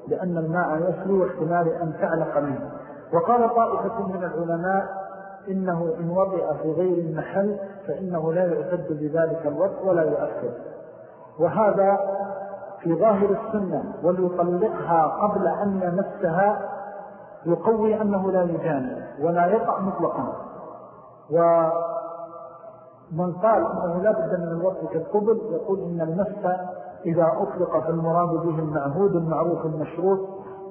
لأن الماء يسلي واحتمال أن تعلق منه. وقال طائفة من العلماء إنه إن وضع في غير المحل فإنه لا يعتد بذلك الوضع ولا يؤثر وهذا في ظاهر السنة وليطلقها قبل أن يمسها يقوي أنه لا يجانب ولا يقع مطلقا. ومن قال أنه لا بد من الوقت كالقبل يقول إن المس إذا أطلق فالمراد به المعهود المعروف المشروط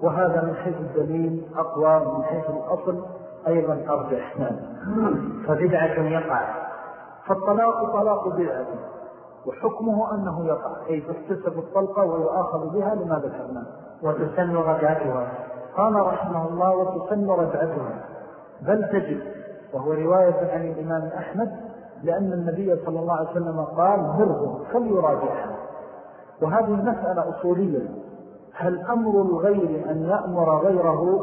وهذا من حيث الدليل أقوى من حيث الأصل أيضا أرجح فبدعة يقع. فالطلاق طلاق بدعة وحكمه أنه يقع. أي تكتسب الطلقة ويؤاخذ بها لما ذكرنا وتسن رجعتها. قال رحمه الله وتسن رجعتها. بل تجب وهو رواية عن الإمام أحمد لأن النبي صلى الله عليه وسلم قال مره فليراجعها وهذه مسألة أصولية. هل أمر الغير أن يأمر غيره؟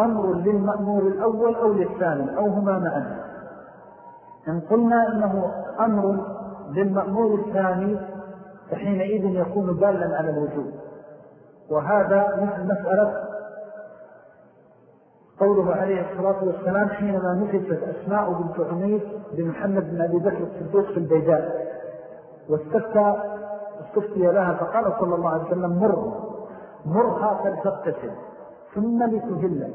أمر للمأمور الأول أو للثاني أو هما معا؟ إن قلنا إنه أمر للمأمور الثاني فحينئذ يكون دالا على الوجود وهذا مثل مسألة قوله عليه الصلاة والسلام حينما نفست أسماء بنت عميس بمحمد بن أبي بكر الصدوق في البيداء واستفتى استفتي لها فقال صلى الله عليه وسلم مر مرها فلتغتسل ثم لتجل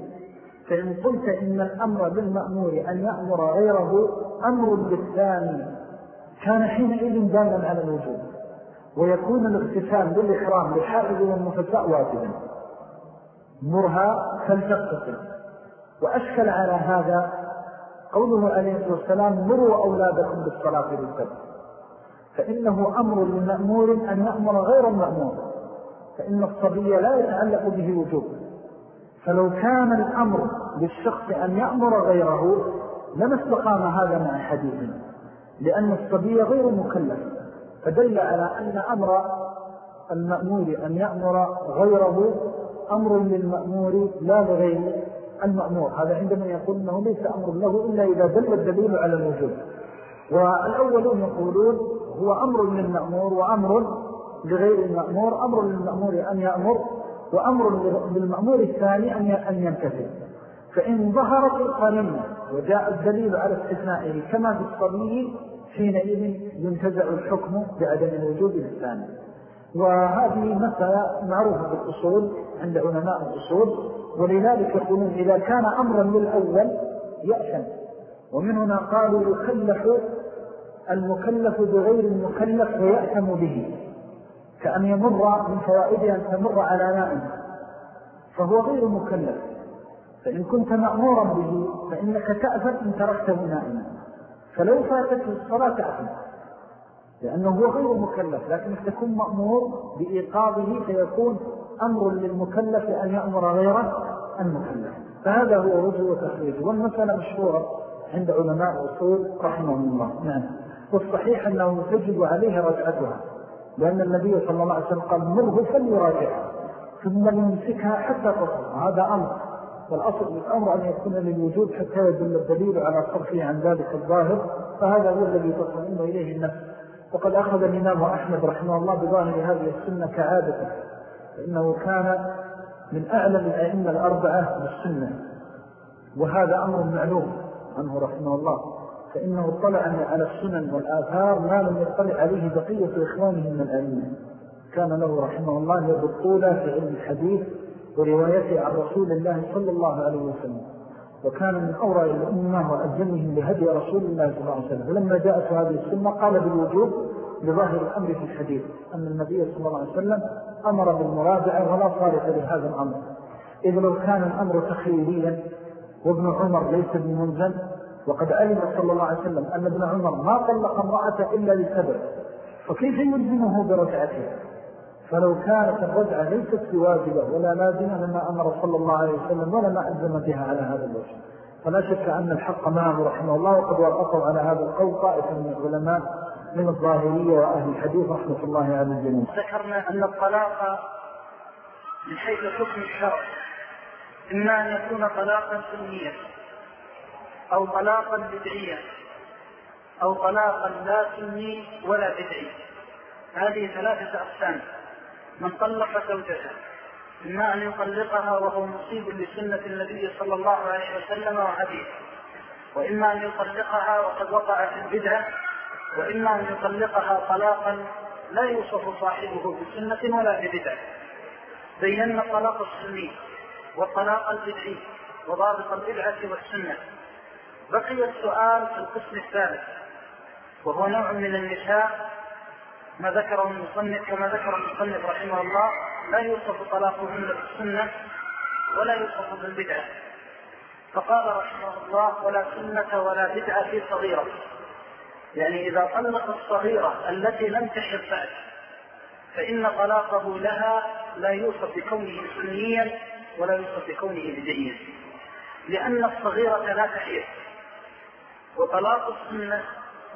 فإن قلت إن الأمر للمأمور أن يأمر غيره أمر بالثاني. كان حينئذ دالا على الوجود ويكون الاغتسال بالإحرام لحائض والمفتاء واجبا. مرها فلتغتسل وأشكل على هذا قوله عليه الصلاة والسلام مروا أولادكم بالصلاة للسبب فإنه أمر للمأمور أن يأمر غير المأمور فإن الصبي لا يتعلق به وجوب. فلو كان الأمر للشخص أن يأمر غيره لما استقام هذا مع حديث لأن الصبي غير مكلف. فدل على أن أمر المأمور أن يأمر غيره أمر للمأمور لا لغير المأمور. هذا عندما يقول أنه ليس أمر له إلا إذا دل الدليل على الوجود. والأولون يقولون هو أمر للمأمور وأمر لغير المأمور. أمر للمأمور أن يأمر وأمر للمأمور الثاني أن ينتفل فإن ظهرت القرينة وجاء الدليل على استثنائه كما في الصبي حينئذ ينتزع الحكم بعدم الوجود الثاني. وهذه مسألة معروفة بالأصول عند علماء الأصول. ولذلك يقولون إذا كان أمرا للأول يأثم. ومن هنا قالوا يكلف المكلف بغير المكلف ويأثم به. كأن يمر من فوائده أن تمر على نائم. فهو غير مكلف. فإن كنت مأمورا به فإنك تأثم إن تركته نائما. فلو فاتته الصلاة تأثم. لأنه هو غير مكلف. لكنك تكون مأمور بإيقاظه فيكون أمر للمكلف أن يأمر غيره المكلف. فهذا هو وجه وتخريج والمسألة مشهورة عند علماء الأصول رحمه الله. نعم. والصحيح أنه تجب عليه رجعتها. لأن النبي صلى الله عليه وسلم قال مره فليراجعها. ثم يمسكها حتى تصل هذا أمر. والأصل الأمر أن يكون للوجود حتى يدل الدليل على صرفه عن ذلك الظاهر. فهذا هو الذي تطمئن إليه النفس. وقد أخذ الإمام أحمد رحمه الله بظاهر هذه السنة كعادة. فإنه كان من أعلم الأئمة الأربعة بالسنة. وهذا أمر معلوم عنه رحمه الله. فإنه اطلع على السنن والآثار ما لم يطلع عليه بقية إخوانه من الأئمة. كان له رحمه الله يبطولة في علم الحديث وروايته عن رسول الله صلى الله عليه وسلم. وكان من أوراء الأمة وأجمهم لهدي رسول الله صلى الله عليه وسلم. فلما جاءت هذه السنة قال بالوجوب لظاهر الأمر في الحديث. أن النبي صلى الله عليه وسلم أمر بالمراجعة ولا صارف لهذا الأمر. إذ لو كان الأمر تخيليا وابن عمر ليس بمنزل وقد علم صلى الله عليه وسلم أن ابن عمر ما طلق امرأة إلا لسبب فكيف يلزمه برجعته؟ فلو كانت الرجعة ليست بواجبة ولا لازمة لما أمر صلى الله عليه وسلم ولا ما ألزم بها على هذا الوجه. فلا شك أن الحق معه رحمه الله وقد وقفوا على هذا القول طائفة من العلماء. من الظاهرية وأهل الحديث رحمة الله على الجميع. ذكرنا أن الطلاق من حيث حكم الشرع إما أن يكون طلاقا سنيا أو طلاقا بدعيا أو طلاقا لا سني ولا بدعي. هذه ثلاثة أقسام. من طلق زوجته إما أن يطلقها وهو مصيب لسنة النبي صلى الله عليه وسلم وحديث وإما أن يطلقها وقد وقع في البدعة وإما أن يطلقها طلاقا لا يوصف صاحبه بسنة ولا ببدعة بينا الطلاق السني والطلاق البدعي وضابط البدعة والسنة. بقي السؤال في القسم الثالث وهو نوع من النساء. ما ذكره المصنف كما ذكر المصنف رحمه الله لا يوصف طلاقهن بالسنة ولا يوصف بالبدعة. فقال رحمه الله ولا سنة ولا بدعة في صغيرة. يعني إذا طلق الصغيرة التي لم تحب بعد فإن طلاقه لها لا يوصف بكونه سنيا ولا يوصف بكونه بدعيا لأن الصغيرة لا تحيط وطلاق السنة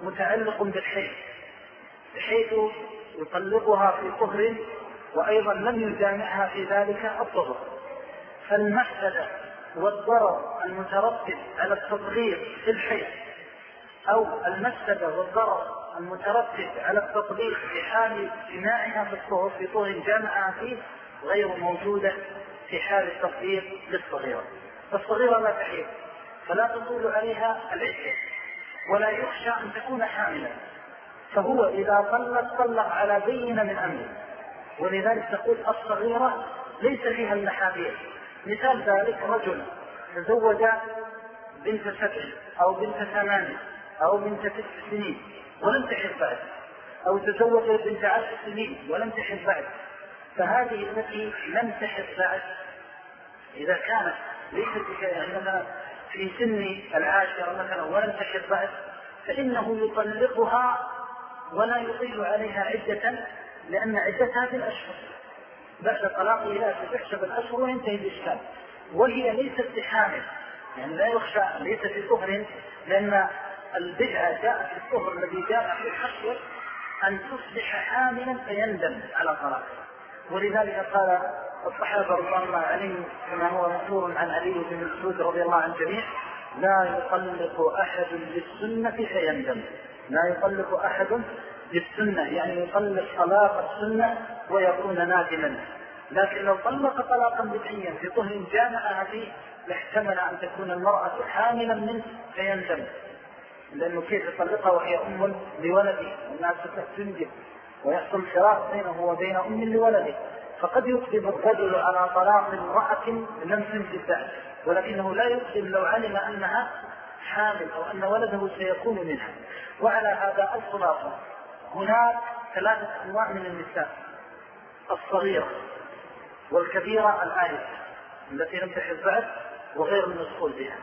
متعلق بالحيث بحيث يطلقها في طهر وأيضا لم يجامعها في ذلك الطهر. فالمفسدة والضرر المترتب على التطغير في الحيث أو المفسدة والضرر المترتب على التطبيق في حال جماعها في الطهر في طهر جامعها فيه غير موجودة في حال التطبيق للصغيرة. فالصغيرة لا تحيط فلا تطول عليها العشة ولا يخشى أن تكون حاملا. فهو إذا طلق طلق على بينة من أمره. ولذلك تقول الصغيرة ليس فيها المحابير مثال ذلك رجل تزوج بنت سبع أو بنت ثمان أو بنت تسع سنين ولم تحب بعد أو تزوج بنت عشر سنين ولم تحب بعد. فهذه التي لم تحب بعد إذا كانت ليست يعني مثلا في سن العاشرة مثلا ولم تحب بعد فإنه يطلقها ولا يطيل عليها عدة لأن عدتها في الأشهر. بعد طلاقه لا تحسب الأشهر وينتهي الإشكال. وهي ليست بحامل يعني لا يخشى ليس في طهر لأن البدعة جاءت في الطهر الذي جاء في الحشر أن تصبح حاملا فيندم على طلاقها ولذلك قال الصحابة رضي الله عليهم كما هو مشهور عن علي بن مسعود رضي الله عن الجميع لا يطلق أحد للسنة فيندم. لا يطلق أحد للسنة يعني يطلق طلاق السنة ويكون نادما. لكن لو طلق طلاقا بدعيا في طهر جامعها فيه لاحتمل أن تكون المرأة حاملا منه فيندم. لأنه كيف يطلقها وهي أم لولده. والناس تنجب ويحصل فراق بينه وبين أم لولده. فقد يقدم الرجل على طلاق امرأة لم تنجب بعد. ولكنه لا يقدم لو علم أنها حامل أو أن ولده سيكون منها. وعلى هذا الخلاصة هناك ثلاثة أنواع من النساء. الصغيرة والكبيرة الآية التي لم تحب بعد وغير المدخول بها.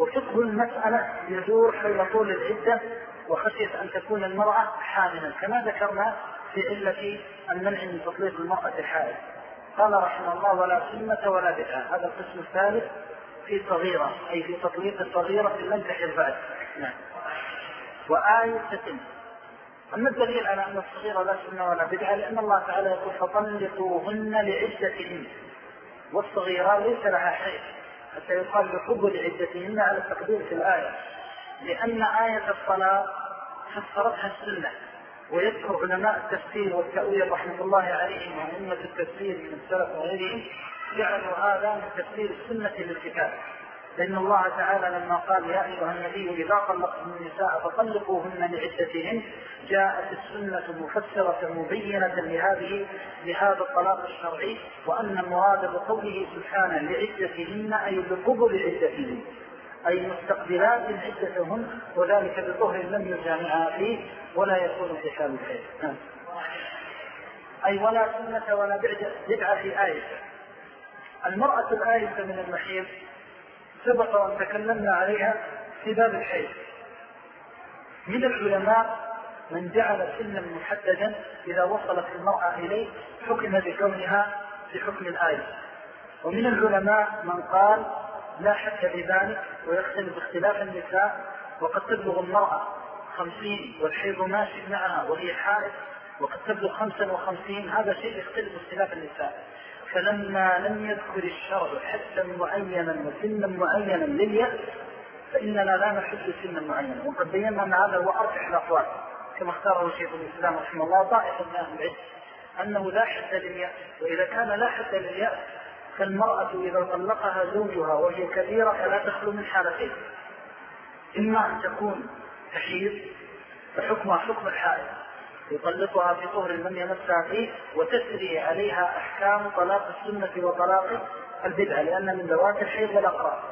وفقه المسألة يدور حول طول العدة وخشية أن تكون المرأة حاملا كما ذكرنا في علة المنع من تطليق المرأة الحائل قال رحمه الله ولا سنة ولا بدعة هذا القسم الثالث في صغيرة أي في تطليق الصغيرة لم تحل بعد. نعم. وآية تتم أما الدليل على أن الصغيرة لا سنة ولا بدعة لأن الله تعالى يقول فطلقوهن لعدتهن. والصغيرة ليس لها حيث حتى يقال بقبل عدتهن على التقدير في الآية. لأن آية الصلاة فسرتها السنة ويذكر علماء التفسير والتأويل رحمة الله عليهم وأئمة التفسير من السلف وغيرهم جعلوا هذا من تفسير السنة للكتاب. لأن الله تعالى لما قال يا أيها النبي إذا طلقتم النساء فطلقوهن لعدتهن جاءت السنة مفسرة مبينة لهذه لهذا الطلاق الشرعي وأن المراد بقوله سبحانه لعدتهن أي بقبل عدتهن أي مستقبلات عدتهن وذلك بطهر لم يجامعها فيه ولا يكون حال الخير نعم. أي ولا سنة ولا بدعة في آية المرأة الآية من المحيط سبق وأن تكلمنا عليها في باب الحيض. من العلماء من جعل سنا محددا إذا وصلت المرأة إليه حكم بكونها في حكم الآية. ومن العلماء من قال لا حد لذلك ويختلف اختلاف النساء وقد تبلغ المرأة خمسين والحيض ماشي معها وهي حائض وقد تبلغ خمسا وخمسين هذا شيء يختلف اختلاف النساء. فلما لم يذكر الشرع حدا معينا وسنا معينا لليأس فإننا لا نحد سنا معينا وقد بينا أن هذا هو أرجح الأقوال كما اختاره شيخ الإسلام رحمه الله طائفة من أهل العلم أنه لا حد لليأس وإذا كان لا حد لليأس فالمرأة إذا طلقها زوجها وهي كبيرة فلا تخلو من حالتين. إما أن تكون تحيض فحكمها حكم الحائض. يطلقها في طهر لم يمسها فيه وتسري عليها أحكام طلاق السنة وطلاق البدعة لأن من ذوات الحيض والأقرار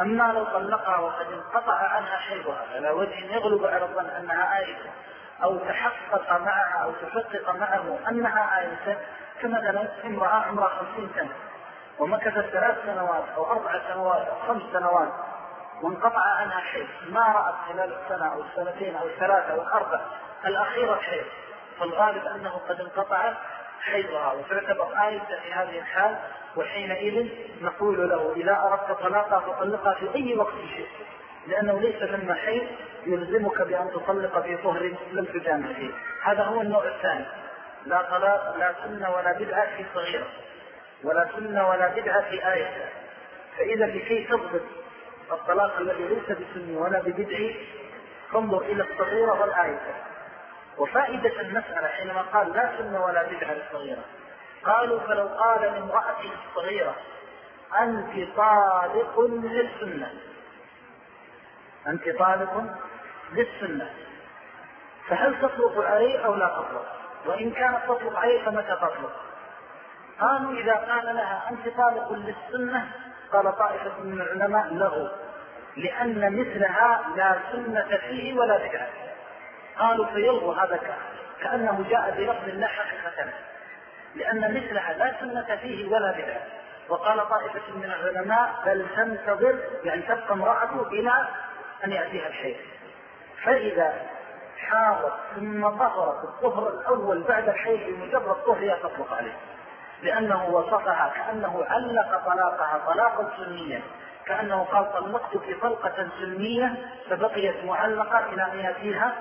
أما لو طلقها وقد انقطع عنها حيضها على وجه يغلب على الظن أنها آيسة أو تحقق معها أو تحقق معه أنها آيسة كمثلا امرأة عمرها خمسين سنة ومكثت ثلاث سنوات أو أربع سنوات أو خمس سنوات وانقطع عنها حيض ما رأت خلال السنة أو السنتين أو الثلاثة أو الأربع الأخيرة حيض فالغالب أنه قد انقطع حيضها وتعتبر آية في هذه الحال وحينئذ نقول له إذا أردت طلاقها فطلقها في أي وقت شئت. لأنه ليس ثم حيض يلزمك بأن تطلق في طهر لم تجامع فيه. هذا هو النوع الثاني. لا طلاق لا سنة ولا بدعة في صغيرة ولا سنة ولا بدعة في آية فإذا لكي تضبط الطلاق الذي ليس بسني ولا ببدعي فانظر إلى الصغيرة والآية. وفائدة المسألة حينما قال لا سنة ولا بدعة للصغيرة. قالوا فلو قال لامرأته الصغيرة أنت طالق للسنة. أنت طالق للسنة. فهل تطلق عليه أو لا تطلق؟ وإن كانت تطلق عليه فمتى تطلق؟ قالوا إذا قال لها أنت طالق للسنة قال طائفة من العلماء له لأن مثلها لا سنة فيه ولا بدعة. قالوا فيلغوا هذا كأنه جاء بلفظ لا حقيقة لأن مثلها لا سنة فيه ولا بدعة. وقال طائفة من العلماء بل تنتظر يعني تبقى امرأته إلى أن يأتيها الحيث فإذا حاضت ثم طهرت الطهر الأول بعد الحيث بمجرد طهرها تطلق عليه. لأنه وصفها كأنه علق طلاقها طلاقا سنيا كأنه قال طلقتك طلقة سنية فبقيت معلقة إلى أن يأتيها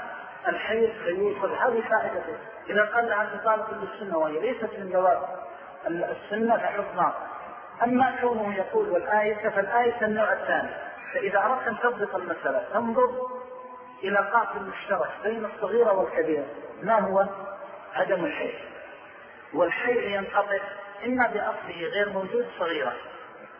الحيض فيوصل هذه فائدته إذا قال لها تطالق بالسنة وهي ليست من جواب السنة فحكمها أما كونه يقول والآية فالآية النوع الثاني. فإذا أردت أن تضبط المسألة تنظر إلى قاتل المشترك بين الصغيرة والكبيرة ما هو؟ عدم الحيض. والحيض ينقطع إما بأصله غير موجود صغيرة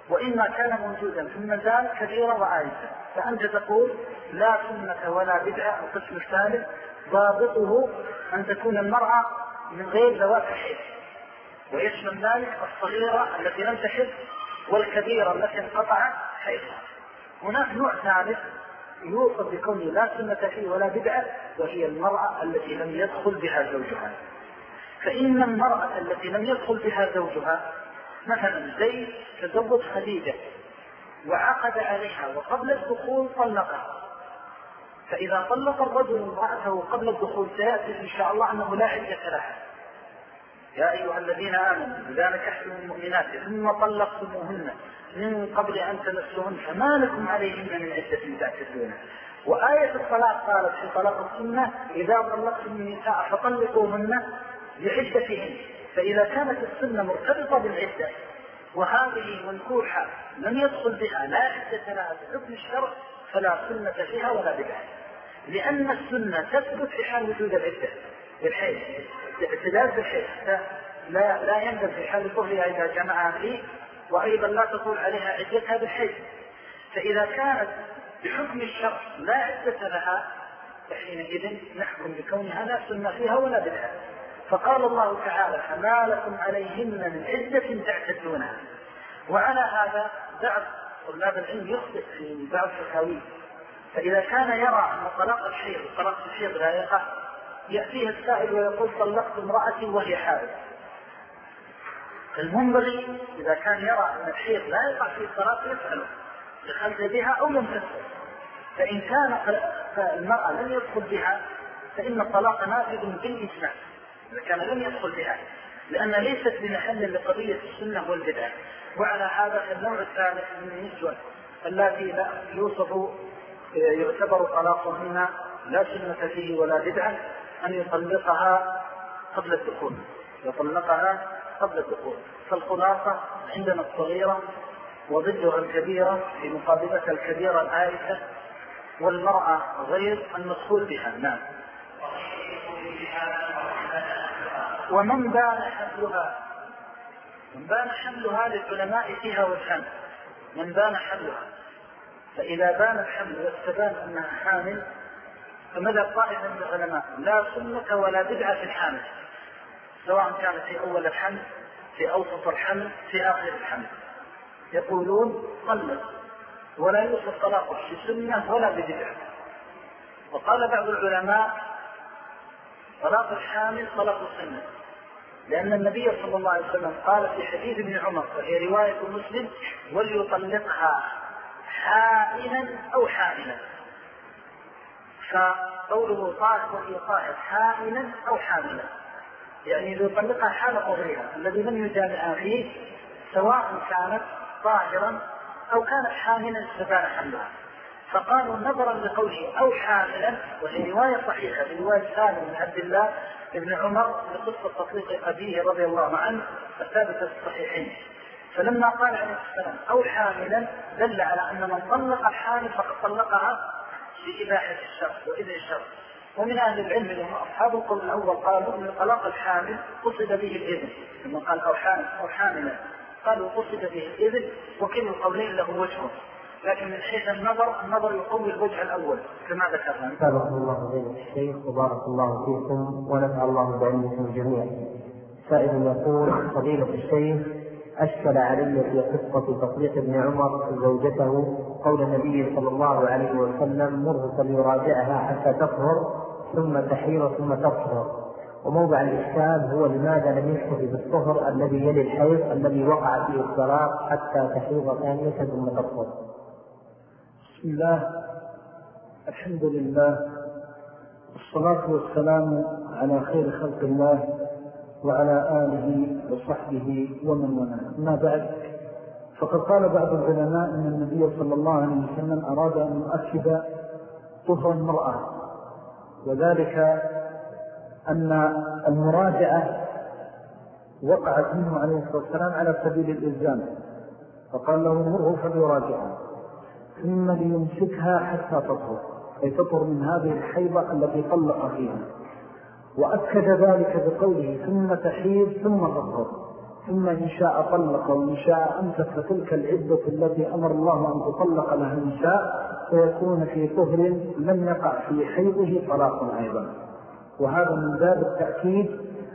وإما كان موجودا ثم زال كبيرة وآيسة فأنت تقول لا سنة ولا بدعة القسم الثالث ضابطه أن تكون المرأة من غير ذوات الحيض. ويشمل ذلك الصغيرة التي لم تحب والكبيرة التي انقطعت حيضها. هناك نوع ثالث يوصف بكونه لا سنة فيه ولا بدعة وهي المرأة التي لم يدخل بها زوجها. فإن المرأة التي لم يدخل بها زوجها مثلا زيد تزوج خديجة وعقد عليها وقبل الدخول طلقها. فإذا طلق الرجل امرأته قبل الدخول سيأتي إن شاء الله أنه لا عدة لها. يا أيها الذين آمنوا إذا نكحتم المؤمنات ثم طلقتموهن من قبل أن تمسوهن فما لكم عليهن من عدة تعتدونها وآية الطلاق قالت في طلاق السنة إذا طلقتم النساء فطلقوهن. لعدتهن فإذا كانت السنة مرتبطة بالعدة وهذه منكوحة لم يدخل بها لا عدة لها بحكم الشرع فلا سنة فيها ولا بدعة. لأن السنة تثبت في حال وجود العدة. بالحيث اعتداد بالحيث لا لا يندم في حال طهرها إذا جمعها فيه وأيضا لا تطول عليها عدتها بالحيث. فإذا كانت بحكم الشرع لا عدة لها فحينئذ نحكم بكونها لا سنة فيها ولا بدعة. فقال الله تعالى فما لكم عليهن من عدة تعتدونها. وعلى هذا بعض طلاب العلم يخطئ في بعض الفتاوي فإذا كان يرى أن طلاق الحيض طلاق الحيض لا يقع يأتيه السائل ويقول طلقت امرأتي وهي حامل المنبغي إذا كان يرى أن الحيض لا يقع في الصلاة يسأله دخلت بها أو لم تدخل. فإن كان المرأة لم يدخل بها فإن الطلاق نافذ بالإجماع. كان لم يدخل بها لأن ليست بمحل لقضية السنة والبدعة وعلى هذا النوع الثالث من النسوة التي لا يوصف يعتبر طلاقهن لا سنة فيه ولا بدعة أن يطلقها قبل الدخول. يطلقها قبل الدخول. فالخلاصة عندنا الصغيرة وضدها الكبيرة في مقابلتها الكبيرة الآيسة والمرأة غير المدخول بها. نعم. ومن بان حملها من بان حملها للعلماء فيها والحمل من بان حملها فإذا بان الحمل واستبان أنها حامل فماذا طائفة من العلماء لا سنة ولا بدعة في الحامل. سواء كان في أول الحمل في أوسط الحمل في آخر الحمل يقولون صلت ولا يوصف طلاقه في سنة ولا بدعة. وقال بعض العلماء طلاق الحامل طلاق السنة. لأن النبي صلى الله عليه وسلم قال في حديث ابن عمر وهي رواية مسلم وليطلقها حائلا أو حاملا فقوله طاهر وهي طاهر حائلا أو حاملا يعني ليطلقها حال طهرها الذي لم يجامعها فيه سواء كانت طاهرا أو كانت حاملا استبان حملها فقالوا نظرا لقوله أو حاملا وهي رواية صحيحة رواية سالم بن عبد الله ابن عمر لقصة تطليق أبيه رضي الله عنه الثابتة في الصحيحين. فلما قال عليه السلام أو حاملا دل على أن من طلق الحامل فقد طلقها بإباحة الشر وإذن الشر. ومن أهل العلم لهم أصحاب القول الأول قالوا أن طلاق الحامل قصد به الإذن. ثم قال أو حامل أو حاملا. قالوا قصد به الإذن وكل القولين له وجه لكن من حيث النظر النظر يقوي الوجه الأول كما ذكرنا. بارك الله بين الشيخ وبارك الله فيكم ونفع الله بعلمكم جميعا. سائل يقول فضيلة الشيخ أشكل علي في قصة تطليق ابن عمر زوجته قول النبي صلى الله عليه وسلم مره فليراجعها حتى تطهر ثم تحير ثم تطهر. وموضع الإشكال هو لماذا لم يكتفي بالطهر الذي يلي الحيض الذي وقع فيه الطلاق حتى تحيض ثانية ثم تطهر. بسم الله الحمد لله والصلاة والسلام على خير خلق الله وعلى آله وصحبه ومن والاه. ما بعد فقد قال بعض العلماء أن النبي صلى الله عليه وسلم أراد أن يؤكد طهر المرأة وذلك أن المراجعة وقعت منه عليه الصلاة والسلام على سبيل الإلزام فقال له مره فليراجعها. ثم ليمسكها حتى تطهر. أي تطهر من هذه الحيضة التي طلق فيها. وأكد ذلك بقوله ثم تحيض ثم تطهر. ثم إن شاء طلق وإن شاء أمسك فتلك العدة التي أمر الله أن تطلق لها النساء فيكون في طهر لم يقع في حيضه طلاق أيضا. وهذا من باب التأكيد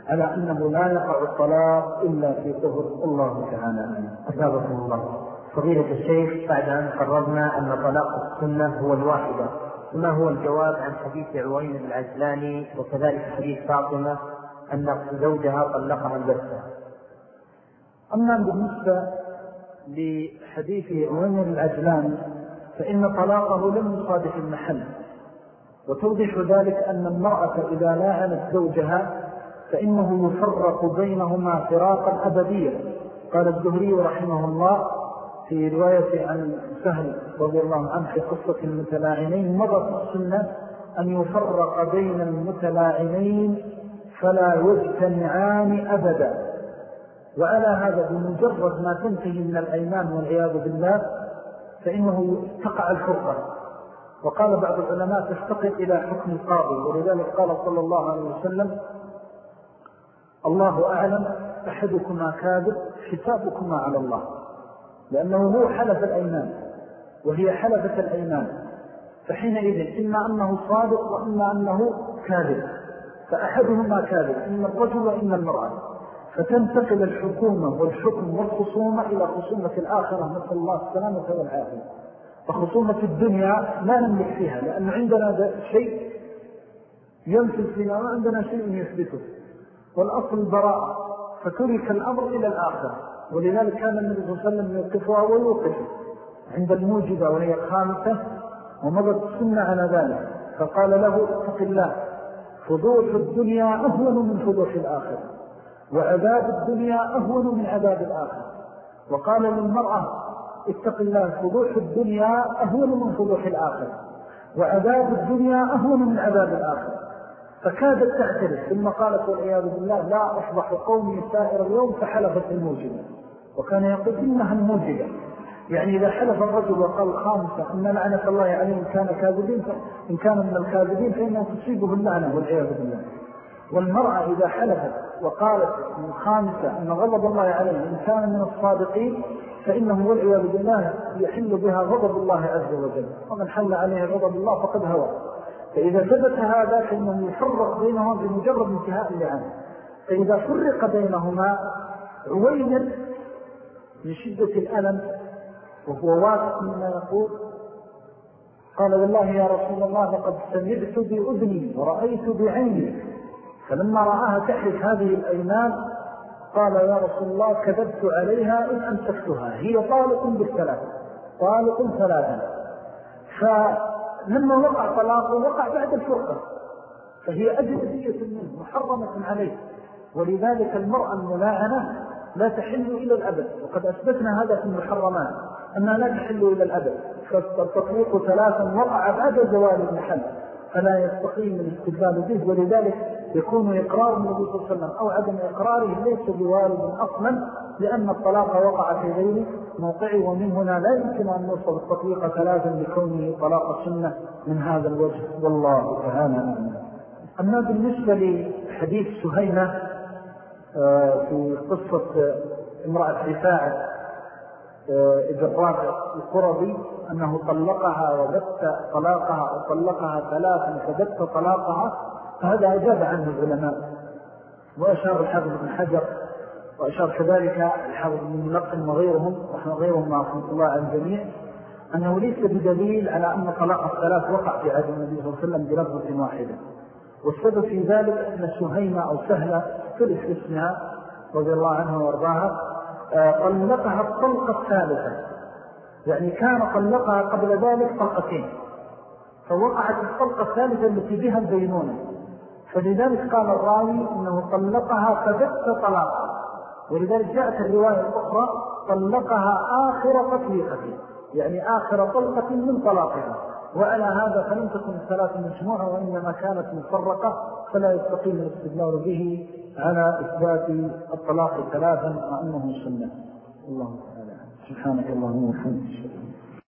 على أنه لا يقع الطلاق إلا في طهر الله تعالى. أجابكم الله. فضيلة الشيخ بعد أن قررنا أن طلاق السنة هو الواحدة ما هو الجواب عن حديث عوين العجلاني وكذلك حديث فاطمة أن زوجها طلقها البتة؟ أما بالنسبة لحديث عوين العجلاني فإن طلاقه لم يصادف المحل وتوضح ذلك أن المرأة إذا لاعنت زوجها فإنه يفرق بينهما فراقا أبديا. قال الزهري رحمه الله في رواية عن سهل رضي الله عنه في قصة المتلاعنين مضت السنة أن يفرق بين المتلاعنين فلا يجتمعان أبدا. وعلى هذا بمجرد ما تنتهي من الأيمان والعياذ بالله فإنه تقع الفرقة. وقال بعض العلماء تفتقر إلى حكم القاضي ولذلك قال صلى الله عليه وسلم الله أعلم أحدكما كاذب حسابكما على الله. لأنه هو حلف الأيمان وهي حلفة الأيمان. فحينئذ إما أنه صادق وإما أنه كاذب فأحدهما كاذب إما الرجل وإما المرأة. فتنتقل الحكومة والحكم والخصومة إلى خصومة الآخرة نسأل الله السلامة والعافية. فخصومة الدنيا لا نملك فيها لأن عندنا شيء ينفذ فينا وعندنا شيء يثبته. والأصل البراءة فترك الأمر إلى الآخرة. ولذلك كان النبي صلى الله عليه وسلم يوقفها ويوقفها عند الموجبة وهي خامسة ومضت السنة على ذلك. فقال له اتق الله فضوح الدنيا أهون من فضوح الآخرة وعذاب الدنيا أهون من عذاب الآخرة. وقال للمرأة اتق الله فضوح الدنيا أهون من فضوح الآخرة وعذاب الدنيا أهون من عذاب الآخرة. فكادت تعترف ثم قالت والعياذ بالله لا أصبح قومي سائر اليوم فحلفت الموجبة وكان يقول إنها الموجبة يعني إذا حلف الرجل وقال خامسة إن لعنة الله عليه إن كان كاذبين إن كان من الكاذبين فإنه تصيبه اللعنة والعياذ بالله. والمرأة إذا حلفت وقالت من خامسة أن غضب الله عليه إن كان من الصادقين فإنه والعياذ بالله يحل بها غضب الله عز وجل. ومن حل عليه غضب الله فقد هوى. فإذا ثبت هذا فإنه يفرق بينهم بمجرد انتهاء اللعان فإذا فرق بينهما عويل من شدة الألم وهو واثق مما يقول قال والله يا رسول الله لقد سمعت بأذني ورأيت بعيني فلما رآها تحرك هذه الأيمان قال يا رسول الله كذبت عليها إن أمسكتها هي طالق بالثلاث طالق ثلاثا فلما وقع طلاقه وقع بعد الفرقة فهي أجنبية منه محرمة عليه. ولذلك المرأة الملاعنة لا تحل إلى الأبد. وقد أثبتنا هذا في المحرمات أنها لا تحل إلى الأبد. فالتطليق ثلاثا وقع بعد زوال المحل فلا يستقيم الاستدلال به. ولذلك يكون إقرار النبي صلى الله عليه وسلم أو عدم إقراره ليس بوارد أصلا لأن الطلاق وقع في غير موقعه ومن هنا لا يمكن أن نوصل التطليق ثلاثا لكونه طلاق سنة من هذا الوجه. والله تعالى أما بالنسبة لحديث سهيمة آه، في قصة امرأة رفاعة آه، ابن الرافع القربي أنه طلقها وبت طلاقها أو طلقها ثلاثا فبت طلاقها فهذا أجاب عنه العلماء. وأشار الحافظ بن حجر وأشار كذلك الحافظ بن ملقن وغيرهم وحن غيرهم مع رحمة الله على الجميع أنه ليس بدليل على أن طلاق الثلاث وقع في عهد النبي صلى الله عليه وسلم بلفظة واحدة. والسبب في ذلك أن سهيمة أو سهلة تلف اسمها رضي الله عنها وأرضاها آه، طلقها الطلقة الثالثة. يعني كان طلقها قبل ذلك طلقتين. فوقعت الطلقة الثالثة التي بها البينونة. فلذلك قال الراوي أنه طلقها فبت طلاقا ولذلك جاءت الرواية الأخرى طلقها آخر تطليقة يعني آخر طلقة من طلاقها. وعلى هذا فلم تكن الثلاث مجموعة وإنما كانت مفرقة فلا يستقيم الاستدلال به على إثبات الطلاق ثلاثا وأنه سنة. الله تعالى. سبحانك اللهم وحمد